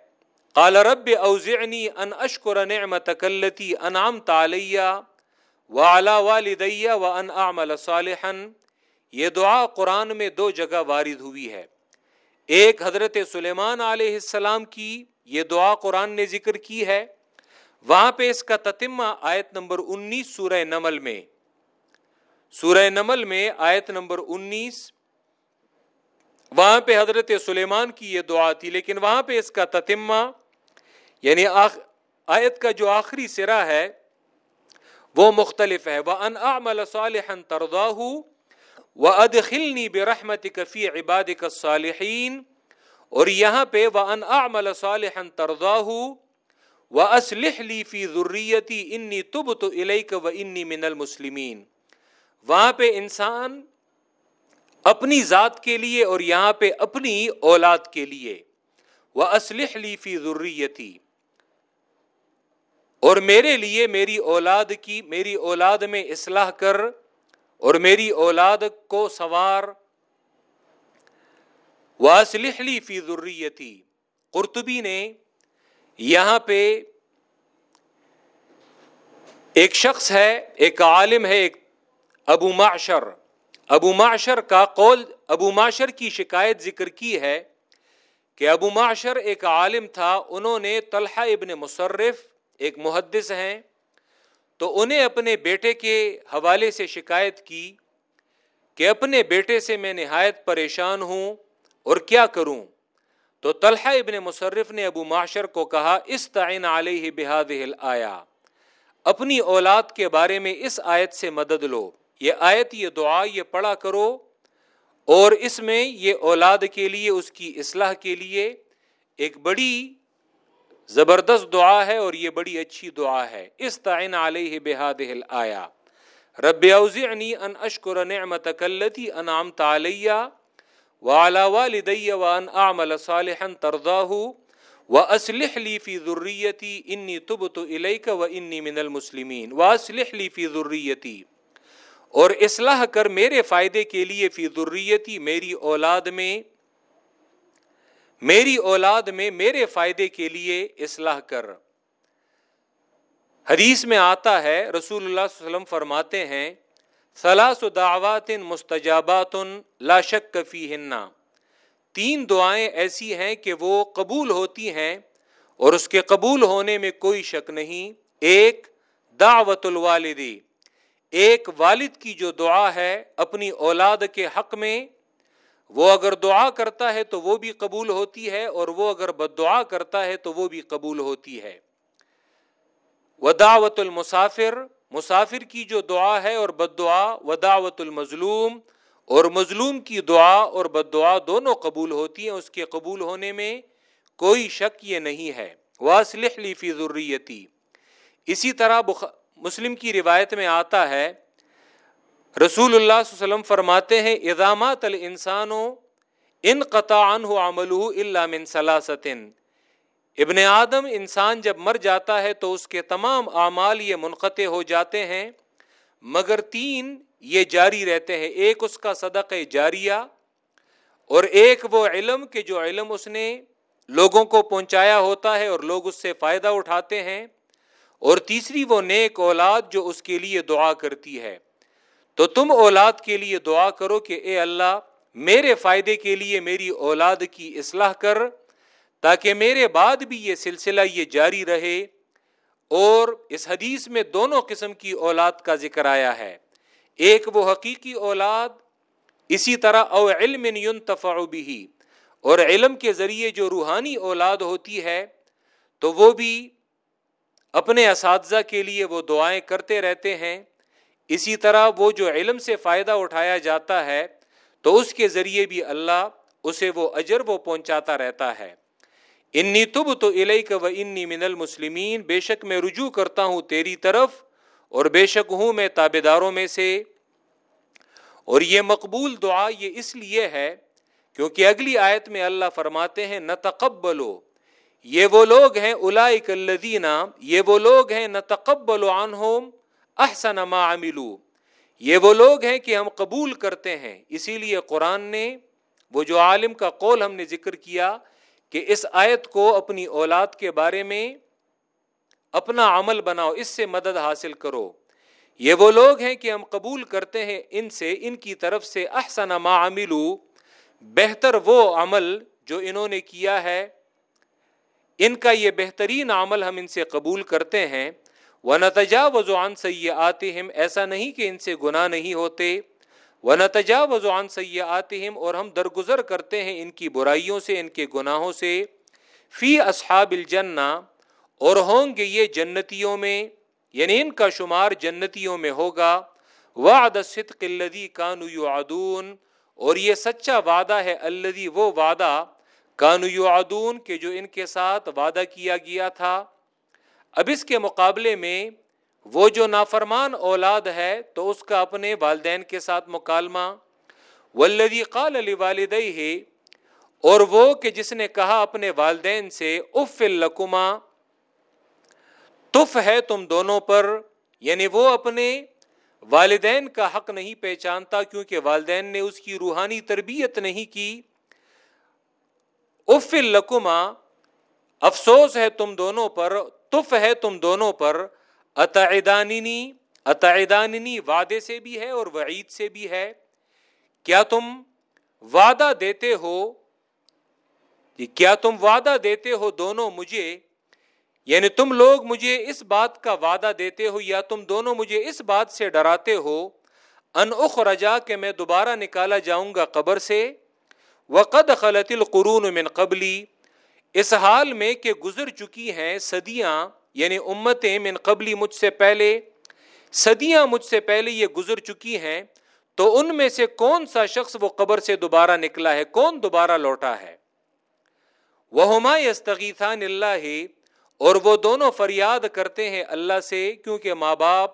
قال رب اوزعنی ان اشکر نعمتک اللتی انعمت علیہ وعلا والدیہ وان اعمل صالحا۔ یہ دعا قرآن میں دو جگہ وارد ہوئی ہے۔ ایک حضرت سلیمان علیہ السلام کی یہ دعا قرآن نے ذکر کی ہے۔ وہاں پہ اس کا تتمہ آیت نمبر انیس سورہ نمل میں۔ سورہ نمل میں آیت نمبر انیس۔ وہاں پہ حضرت سلیمان کی یہ دعا تھی، لیکن وہاں پہ اس کا تتمہ یعنی آیت کا جو آخری سرا ہے، وہ مختلف ہے۔ وہ ان عمل صالحن تردا و ادخلنی برحمت کفی عباد کا صالحین اور یہاں پہ وہ ان عمل صالحن تردا و اسلح لی فی ضروریتی انی تب تو الیک و انی من المسلمین وہاں پہ انسان اپنی ذات کے لیے اور یہاں پہ اپنی اولاد کے لیے۔ وہ اسلح لی فی ضروریتی اور میرے لیے میری اولاد کی، میری اولاد میں اصلاح کر اور میری اولاد کو سوار وہ لی فی ضروریتی قرطبی نے یہاں پہ ایک شخص ہے، ایک عالم ہے، ایک ابو معشر۔ ابو معشر کا قول، ابو معشر کی شکایت ذکر کی ہے کہ ابو معشر ایک عالم تھا، انہوں نے طلحہ ابن مصرف ایک محدث ہیں، تو انہیں اپنے بیٹے کے حوالے سے شکایت کی کہ اپنے بیٹے سے میں نہایت پریشان ہوں اور کیا کروں؟ تو طلحہ ابن مصرف نے ابو معاشر کو کہا اس تعین علیہ بحاد آیا اپنی اولاد کے بارے میں اس آیت سے مدد لو۔ یہ آیت، یہ دعا، یہ پڑھا کرو۔ اور اس میں یہ اولاد کے لیے، اس کی اصلاح کے لیے ایک بڑی زبردست دعا ہے اور یہ بڑی اچھی دعا ہے۔ اس تعین علیہ بحاد آیا رب اوزعنی ان اشکر نعمتک اللتی انعمت علیہ۔ وعلى والدي وان اعمل صالحا ترضاه واصلح لي في ذريتي اني تبت اليك واني من المسلمين. واصلح لي في ذريتي. اور اصلاح کر میرے فائدے کے لیے فی ضروریتی میری اولاد میں، میری اولاد میں میرے فائدے کے لیے اصلاح کر۔ حدیث میں آتا ہے، رسول اللہ صلی اللہ علیہ وسلم فرماتے ہیں سلاس و دعوات مستجابات لا شک فی ہننا تین دعائیں ایسی ہیں کہ وہ قبول ہوتی ہیں اور اس کے قبول ہونے میں کوئی شک نہیں۔ ایک، دعوت الوالدی۔ ایک، والد کی جو دعا ہے اپنی اولاد کے حق میں، وہ اگر دعا کرتا ہے تو وہ بھی قبول ہوتی ہے اور وہ اگر بد دعا کرتا ہے تو وہ بھی قبول ہوتی ہے۔ وہ دعوت المسافر مسافر کی جو دعا ہے اور بد دعا، و دعوت المظلوم، اور مظلوم کی دعا اور بد دعا دونوں قبول ہوتی ہیں، اس کے قبول ہونے میں کوئی شک یہ نہیں ہے۔ واسلح لی فی ضروریتی اسی طرح بخ... مسلم کی روایت میں آتا ہے، رسول اللہ صلی اللہ علیہ وسلم فرماتے ہیں ادامات الانسان ان قطع عنہ عملہ الا من سلاستن ابن آدم انسان جب مر جاتا ہے تو اس کے تمام اعمال یہ منقطع ہو جاتے ہیں، مگر تین یہ جاری رہتے ہیں، ایک اس کا صدق جاریہ اور ایک وہ علم کہ جو علم اس نے لوگوں کو پہنچایا ہوتا ہے اور لوگ اس سے فائدہ اٹھاتے ہیں اور تیسری وہ نیک اولاد جو اس کے لیے دعا کرتی ہے۔ تو تم اولاد کے لیے دعا کرو کہ اے اللہ، میرے فائدے کے لیے میری اولاد کی اصلاح کر تاکہ میرے بعد بھی یہ سلسلہ یہ جاری رہے اور اس حدیث میں دونوں قسم کی اولاد کا ذکر آیا ہے۔ ایک وہ حقیقی اولاد اسی طرح او علم ينتفع به اور علم کے ذریعے جو روحانی اولاد ہوتی ہے تو وہ بھی اپنے اساتذہ کے لیے وہ دعائیں کرتے رہتے ہیں۔ اسی طرح وہ جو علم سے فائدہ اٹھایا جاتا ہے تو اس کے ذریعے بھی اللہ اسے وہ اجر وہ پہنچاتا رہتا ہے۔ انی تب تو علیہ و انی من المسلمین، بے شک میں رجوع کرتا ہوں تیری طرف اور بے شک ہوں میں تابے داروں میں سے۔ اور یہ مقبول دعا یہ اس لیے ہے کیونکہ اگلی آیت میں اللہ فرماتے ہیں نہ تقبلو یہ وہ لوگ ہیں، اولائک الذین، یہ وہ لوگ ہیں نہ تقبل عنہم احسن ما عملو یہ وہ لوگ ہیں کہ ہم قبول کرتے ہیں۔ اسی لیے قرآن نے، وہ جو عالم کا قول ہم نے ذکر کیا کہ اس آیت کو اپنی اولاد کے بارے میں اپنا عمل بناؤ، اس سے مدد حاصل کرو۔ یہ وہ لوگ ہیں کہ ہم قبول کرتے ہیں ان سے، ان کی طرف سے، احسن ما عملو، بہتر وہ عمل جو انہوں نے کیا ہے۔ ان کا یہ بہترین عمل ہم ان سے قبول کرتے ہیں۔ وہ نتجا وضوان سید آتے ایسا نہیں کہ ان سے گناہ نہیں ہوتے۔ وہ نتجا وضوان سید آتے اور ہم درگزر کرتے ہیں ان کی برائیوں سے، ان کے گناہوں سے۔ فی اصحاب الجنہ، اور ہوں گے یہ جنتیوں میں یعنی ان کا شمار جنتیوں میں ہوگا۔ وعد صدق الذی کانو یعدون، اور یہ سچا وعدہ ہے الذی، وہ وعدہ کانو یعدون، کہ جو ان کے ساتھ وعدہ کیا گیا تھا۔ اب اس کے مقابلے میں وہ جو نافرمان اولاد ہے تو اس کا اپنے والدین کے ساتھ مکالمہ، والذی قال لوالدیہ، اور وہ کہ جس نے کہا اپنے والدین سے اف الکما تف ہے تم دونوں پر یعنی وہ اپنے والدین کا حق نہیں پہچانتا کیونکہ والدین نے اس کی روحانی تربیت نہیں کی۔ اف الکما افسوس ہے تم دونوں پر، تف ہے تم دونوں پر اتعداننی اتعداننی وعدے سے بھی ہے اور وعید سے بھی ہے۔ کیا تم وعدہ دیتے ہو؟ جی، کیا تم وعدہ دیتے ہو دونوں مجھے؟ یعنی تم لوگ مجھے اس بات کا وعدہ دیتے ہو یا تم دونوں مجھے اس بات سے ڈراتے ہو؟ ان اخرجا کہ میں دوبارہ نکالا جاؤں گا قبر سے۔ وقد خلط القرون من قبلی۔ اس حال میں کہ گزر چکی ہیں صدیاں۔ یعنی امتیں من قبلی مجھ سے پہلے، صدیاں مجھ سے پہلے یہ گزر چکی ہیں، تو ان میں سے کون سا شخص وہ قبر سے دوبارہ نکلا ہے؟ کون دوبارہ لوٹا ہے؟ وہ ہما استغیثان اللہ، اور وہ دونوں فریاد کرتے ہیں اللہ سے، کیونکہ ماں باپ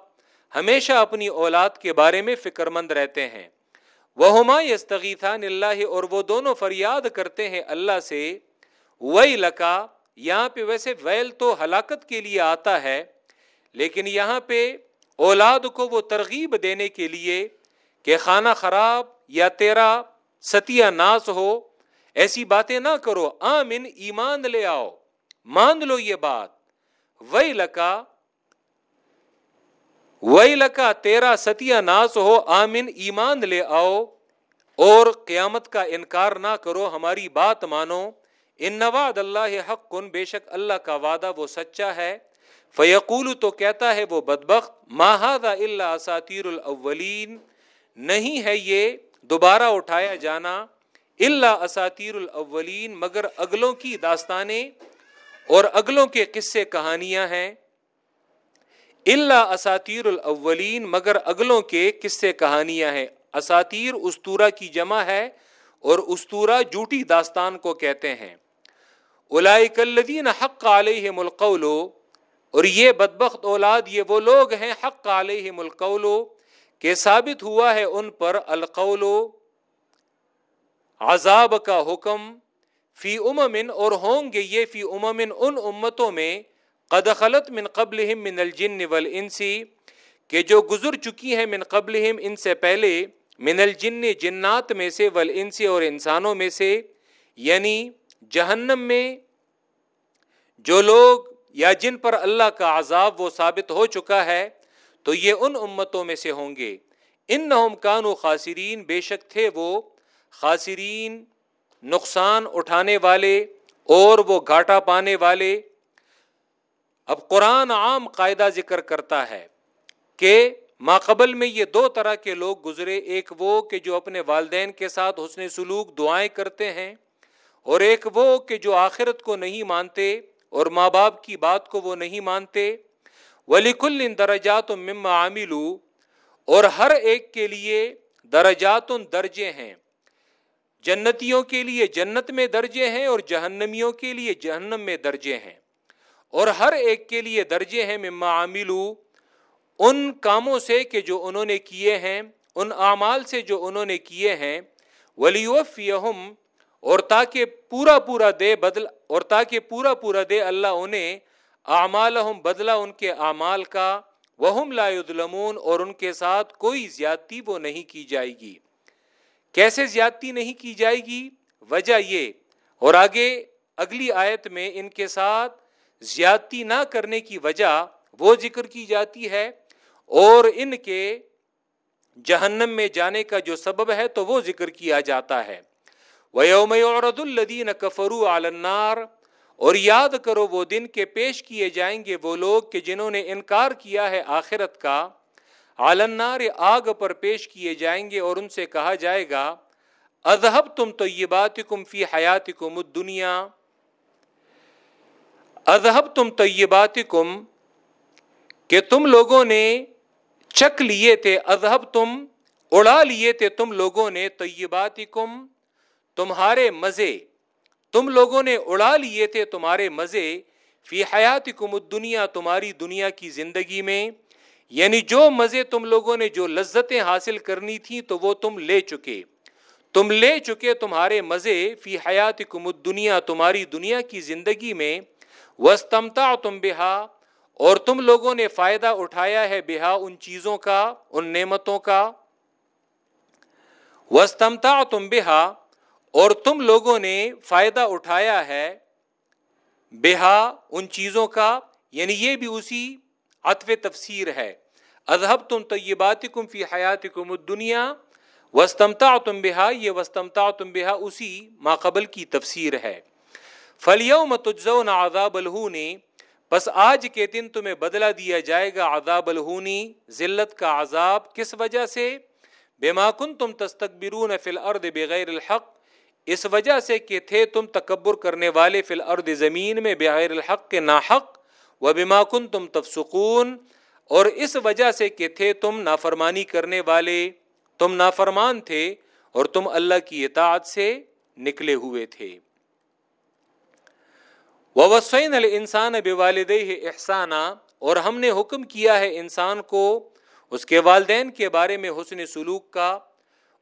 ہمیشہ اپنی اولاد کے بارے میں فکر مند رہتے ہیں۔ وہ ہما یستغیثان اللہ، اور وہ دونوں فریاد کرتے ہیں اللہ سے وہی لکا یہاں پہ ویسے ویل تو ہلاکت کے لیے آتا ہے، لیکن یہاں پہ اولاد کو وہ ترغیب دینے کے لیے کہ خانہ خراب یا تیرا ستیا ناس ہو، ایسی باتیں نہ کرو، آمن، ایمان لے آؤ، مان لو یہ بات۔ وہی لکا وہی لکا تیرا ستیا ناس ہو، آمن، ایمان لے آؤ، اور قیامت کا انکار نہ کرو، ہماری بات مانو۔ ان نواد اللہ حق کن بے شک اللہ کا وعدہ وہ سچا ہے۔ فیقول تو کہتا ہے وہ بدبخت ماہد اللہ اساتیر الاولین نہیں ہے یہ دوبارہ اٹھایا جانا اللہ اساتیر الاولین مگر اگلوں کی داستانیں اور اگلوں کے قصے کہانیاں ہیں۔ اللہ اساتیر الاولین مگر اگلوں کے قصے کہانیاں ہیں۔ اساتیر استورا کی جمع ہے اور استورا جوٹی داستان کو کہتے ہیں۔ الدین حق علیہ ملقولو اور یہ بدبخت اولاد، یہ وہ لوگ ہیں حق علیہ ملقولو کہ ثابت ہوا ہے ان پر القول، عذاب کا حکم، فی اممن اور ہوں گے یہ فی اممن ان امتوں میں، قد خلط من قبل من الجن والانسی کہ جو گزر چکی ہیں من قبل ان سے پہلے، من الجن جنات میں سے والانسی اور انسانوں میں سے یعنی جہنم میں جو لوگ یا جن پر اللہ کا عذاب وہ ثابت ہو چکا ہے، تو یہ ان امتوں میں سے ہوں گے۔ ان نہ خاصرین بے شک تھے وہ خاصرین نقصان اٹھانے والے اور وہ گھاٹا پانے والے۔ اب قرآن عام قاعدہ ذکر کرتا ہے کہ ماقبل میں یہ دو طرح کے لوگ گزرے۔ ایک وہ کہ جو اپنے والدین کے ساتھ حسن سلوک دعائیں کرتے ہیں اور ایک وہ کہ جو آخرت کو نہیں مانتے اور ماں باپ کی بات کو وہ نہیں مانتے ولی کل ان درجات مما عاملو اور ہر ایک کے لیے درجات درجے ہیں۔ جنتیوں کے لیے جنت میں درجے ہیں اور جہنمیوں کے لیے جہنم میں درجے ہیں۔ اور ہر ایک کے لیے درجے ہیں مما عاملو ان کاموں سے کہ جو انہوں نے کیے ہیں، ان اعمال سے جو انہوں نے کیے ہیں۔ ولی اور تاکہ پورا پورا دے بدل اور تاکہ پورا پورا دے اللہ انہیں اعمال بدلا ان کے اعمال کا وہ لا ظلمون اور ان کے ساتھ کوئی زیادتی وہ نہیں کی جائے گی۔ کیسے زیادتی نہیں کی جائے گی؟ وجہ یہ۔ اور آگے اگلی آیت میں ان کے ساتھ زیادتی نہ کرنے کی وجہ وہ ذکر کی جاتی ہے۔ اور ان کے جہنم میں جانے کا جو سبب ہے تو وہ ذکر کیا جاتا ہے۔ وَيَوْمَ يُعْرَضُ الَّذِينَ كَفَرُوا عَلَى النَّارِ اور یاد کرو وہ دن کے پیش کیے جائیں گے وہ لوگ کہ جنہوں نے انکار کیا ہے آخرت کا۔ عالنار آگ پر پیش کیے جائیں گے اور ان سے کہا جائے گا اذہب تم تو یہ بات کم فی حیات کم دنیا اذہب تم تو یہ بات کم کہ تم لوگوں نے چک لیے تھے اذہب تم اڑا لیے تھے تم لوگوں نے تو بات کم تمہارے مزے تم لوگوں نے اڑا لیے تھے تمہارے مزے فی حیات کم دنیا تمہاری دنیا کی زندگی میں۔ یعنی جو مزے تم لوگوں نے، جو لذتیں حاصل کرنی تھی تو وہ تم لے چکے۔ تم لے چکے تمہارے مزے فی حیات کم دنیا تمہاری دنیا کی زندگی میں۔ وسطمتا تم بہا، اور تم لوگوں نے فائدہ اٹھایا ہے بہا ان چیزوں کا، ان نعمتوں کا۔ وسطمتا تم بہا اور تم لوگوں نے فائدہ اٹھایا ہے، بہا ان چیزوں کا یعنی یہ بھی اسی عطف تفسیر ہے۔ اذہب تم طیبات کم فی حیات کم دنیا وسطمتا تم بہا، یہ وسطمتا تم بہا اسی ماقبل کی تفسیر ہے۔ فلیوم تجزون عذاب الہونی بس آج کے دن تمہیں بدلہ دیا جائے گا عذاب الہونی ذلت کا عذاب کس وجہ سے؟ بما کن تم تستکبرون فی الارض بغیر الحق اس وجہ سے کہ تھے تم تکبر کرنے والے فی الارض زمین میں بغیر الحق کے ناحق و بما کن تم تفسقون۔ اور اس وجہ سے کہ تھے تم نافرمانی کرنے والے، تم نافرمان تھے اور تم اللہ کی اطاعت سے نکلے ہوئے تھے۔ وسین الانسان بوالد احسانہ اور ہم نے حکم کیا ہے انسان کو اس کے والدین کے بارے میں حسن سلوک کا۔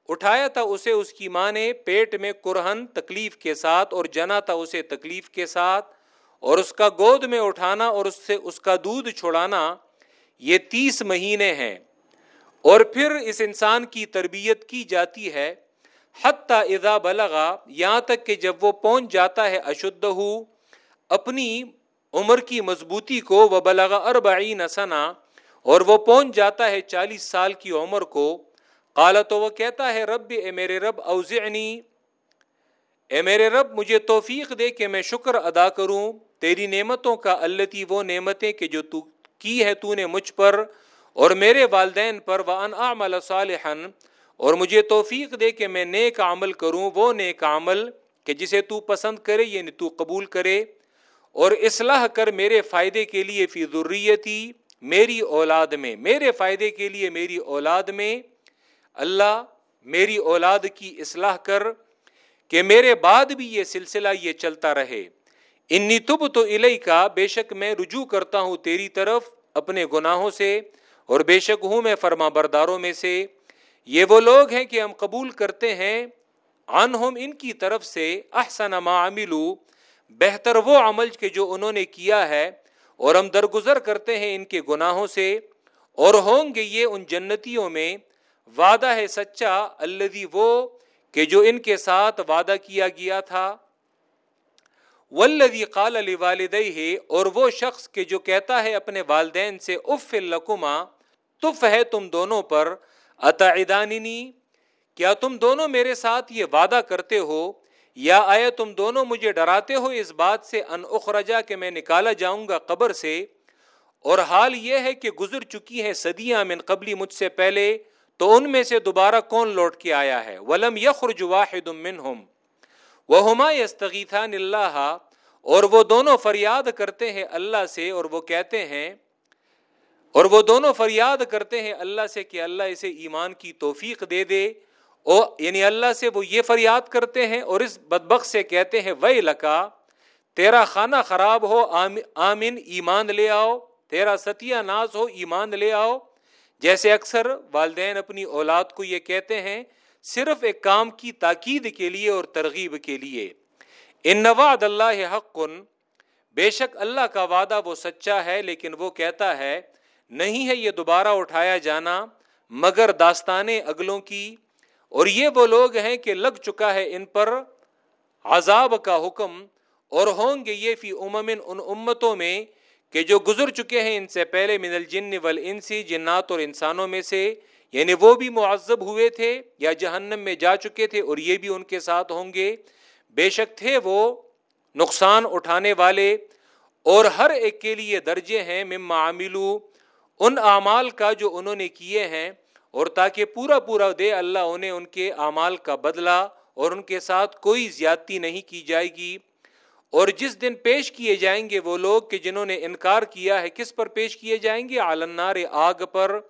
اٹھایا تھا اسے اس کی ماں نے، پیٹ میں قرہن تکلیف کے ساتھ اور جنا تھا اسے تکلیف کے ساتھ، اور اس کا گود میں اٹھانا اور اس سے اس کا دودھ چھڑانا، یہ تیس مہینے ہیں۔ اور پھر اس انسان کی تربیت کی جاتی ہے۔ حتیٰ اذا بلغا، یہاں تک کہ جب وہ پہنچ جاتا ہے اشدہ اپنی عمر کی مضبوطی کو وہ بلغا اربعین سنا اور وہ پہنچ جاتا ہے چالیس سال کی عمر کو قالا تو وہ کہتا ہے، رب، اے میرے رب، اوزعنی۔ اے میرے رب، مجھے توفیق دے کہ میں شکر ادا کروں۔ تیری نعمتوں کا اللہ وہ نعمتیں کہ جو تو کی ہے تو نے مجھ پر۔ اور میرے والدین پر وان اعمل صالحا۔ اور مجھے توفیق دے کہ میں نیک عمل کروں۔ وہ نیک عمل کہ جسے تو پسند کرے یعنی تو قبول کرے۔ اور اصلاح کر میرے فائدے کے لیے فی ذریتی، میری اولاد میں۔ میرے فائدے کے لیے میری اولاد میں۔ اللہ میری اولاد کی اصلاح کر کہ میرے بعد بھی یہ سلسلہ یہ چلتا رہے۔ انی تب تو الہی کا بے شک میں رجوع کرتا ہوں تیری طرف اپنے گناہوں سے اور بے شک ہوں میں فرما برداروں میں سے۔ یہ وہ لوگ ہیں کہ ہم قبول کرتے ہیں۔ عنہم، ان کی طرف سے۔ احسن ما عملو بہتر وہ عمل کے جو انہوں نے کیا ہے۔ اور ہم درگزر کرتے ہیں ان کے گناہوں سے۔ اور ہوں گے یہ ان جنتیوں میں۔ وعدہ ہے سچا الذي وہ کہ جو ان کے ساتھ وعدہ کیا گیا تھا۔ والذی قال علی لوالدیہ، اور وہ شخص کے جو کہتا ہے اپنے والدین سے، اف لکما، تف ہے تم دونوں پر، اتعداننی، کیا تم دونوں میرے ساتھ یہ وعدہ کرتے ہو؟ یا آیا تم دونوں مجھے ڈراتے ہو اس بات سے ان اخرجا کہ میں نکالا جاؤں گا قبر سے؟ اور حال یہ ہے کہ گزر چکی ہے صدیاں من قبلی مجھ سے پہلے تو ان میں سے دوبارہ کون لوٹ کے آیا ہے؟ ولم یخرج واحد منہم، وہما یستغیثان اللہ، اور وہ دونوں فریاد کرتے ہیں اللہ سے، اور وہ کہتے ہیں، اور وہ دونوں فریاد کرتے ہیں اللہ سے کہ اللہ اسے ایمان کی توفیق دے دے۔ او یعنی اللہ سے وہ یہ فریاد کرتے ہیں اور اس بدبخ سے کہتے ہیں وہی لکا، تیرا خانہ خراب ہو آمن، ایمان لے آؤ، تیرا ستیہ ناز ہو، ایمان لے آؤ۔ جیسے اکثر والدین اپنی اولاد کو یہ کہتے ہیں، صرف ایک کام کی تاکید کے لیے اور ترغیب کے لیے۔ ان نواد اللہ حق بے شک اللہ کا وعدہ وہ سچا ہے، لیکن وہ کہتا ہے، نہیں ہے یہ دوبارہ اٹھایا جانا، مگر داستانیں اگلوں کی۔ اور یہ وہ لوگ ہیں کہ لگ چکا ہے ان پر عذاب کا حکم، اور ہوں گے یہ فی اممن ان امتوں میں کہ جو گزر چکے ہیں ان سے پہلے من الجن والانسی جنات اور انسانوں میں سے یعنی وہ بھی معذب ہوئے تھے یا جہنم میں جا چکے تھے اور یہ بھی ان کے ساتھ ہوں گے، بے شک تھے وہ نقصان اٹھانے والے اور ہر ایک کے لیے درجے ہیں مما عاملو ان اعمال کا جو انہوں نے کیے ہیں اور تاکہ پورا پورا دے اللہ انہیں ان کے اعمال کا بدلہ اور ان کے ساتھ کوئی زیادتی نہیں کی جائے گی۔ اور جس دن پیش کیے جائیں گے وہ لوگ کہ جنہوں نے انکار کیا ہے، کس پر پیش کیے جائیں گے؟ عالنار آگ پر۔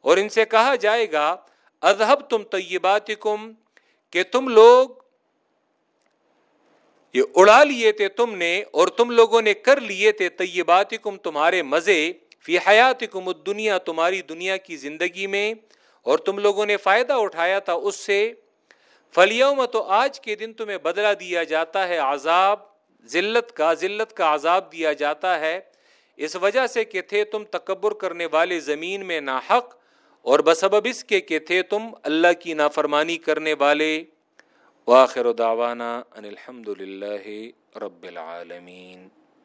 اور ان سے کہا جائے گا اذہب تم طیبات کہ تم لوگ یہ اڑا لیے تھے تم نے، اور تم لوگوں نے کر لیے تھے طیبات تمہارے مزے۔ فی حیات دنیا تمہاری دنیا کی زندگی میں۔ اور تم لوگوں نے فائدہ اٹھایا تھا اس سے۔ فلیوم تو آج کے دن تمہیں بدلا دیا جاتا ہے، عذاب۔ ذلت کا ذلت کا عذاب دیا جاتا ہے۔ اس وجہ سے کہ تھے تم تکبر کرنے والے زمین میں ناحق، اور بسبب اس کے کہ تھے تم اللہ کی نافرمانی کرنے والے۔ واخر دعوانا ان الحمد للہ رب العالمین۔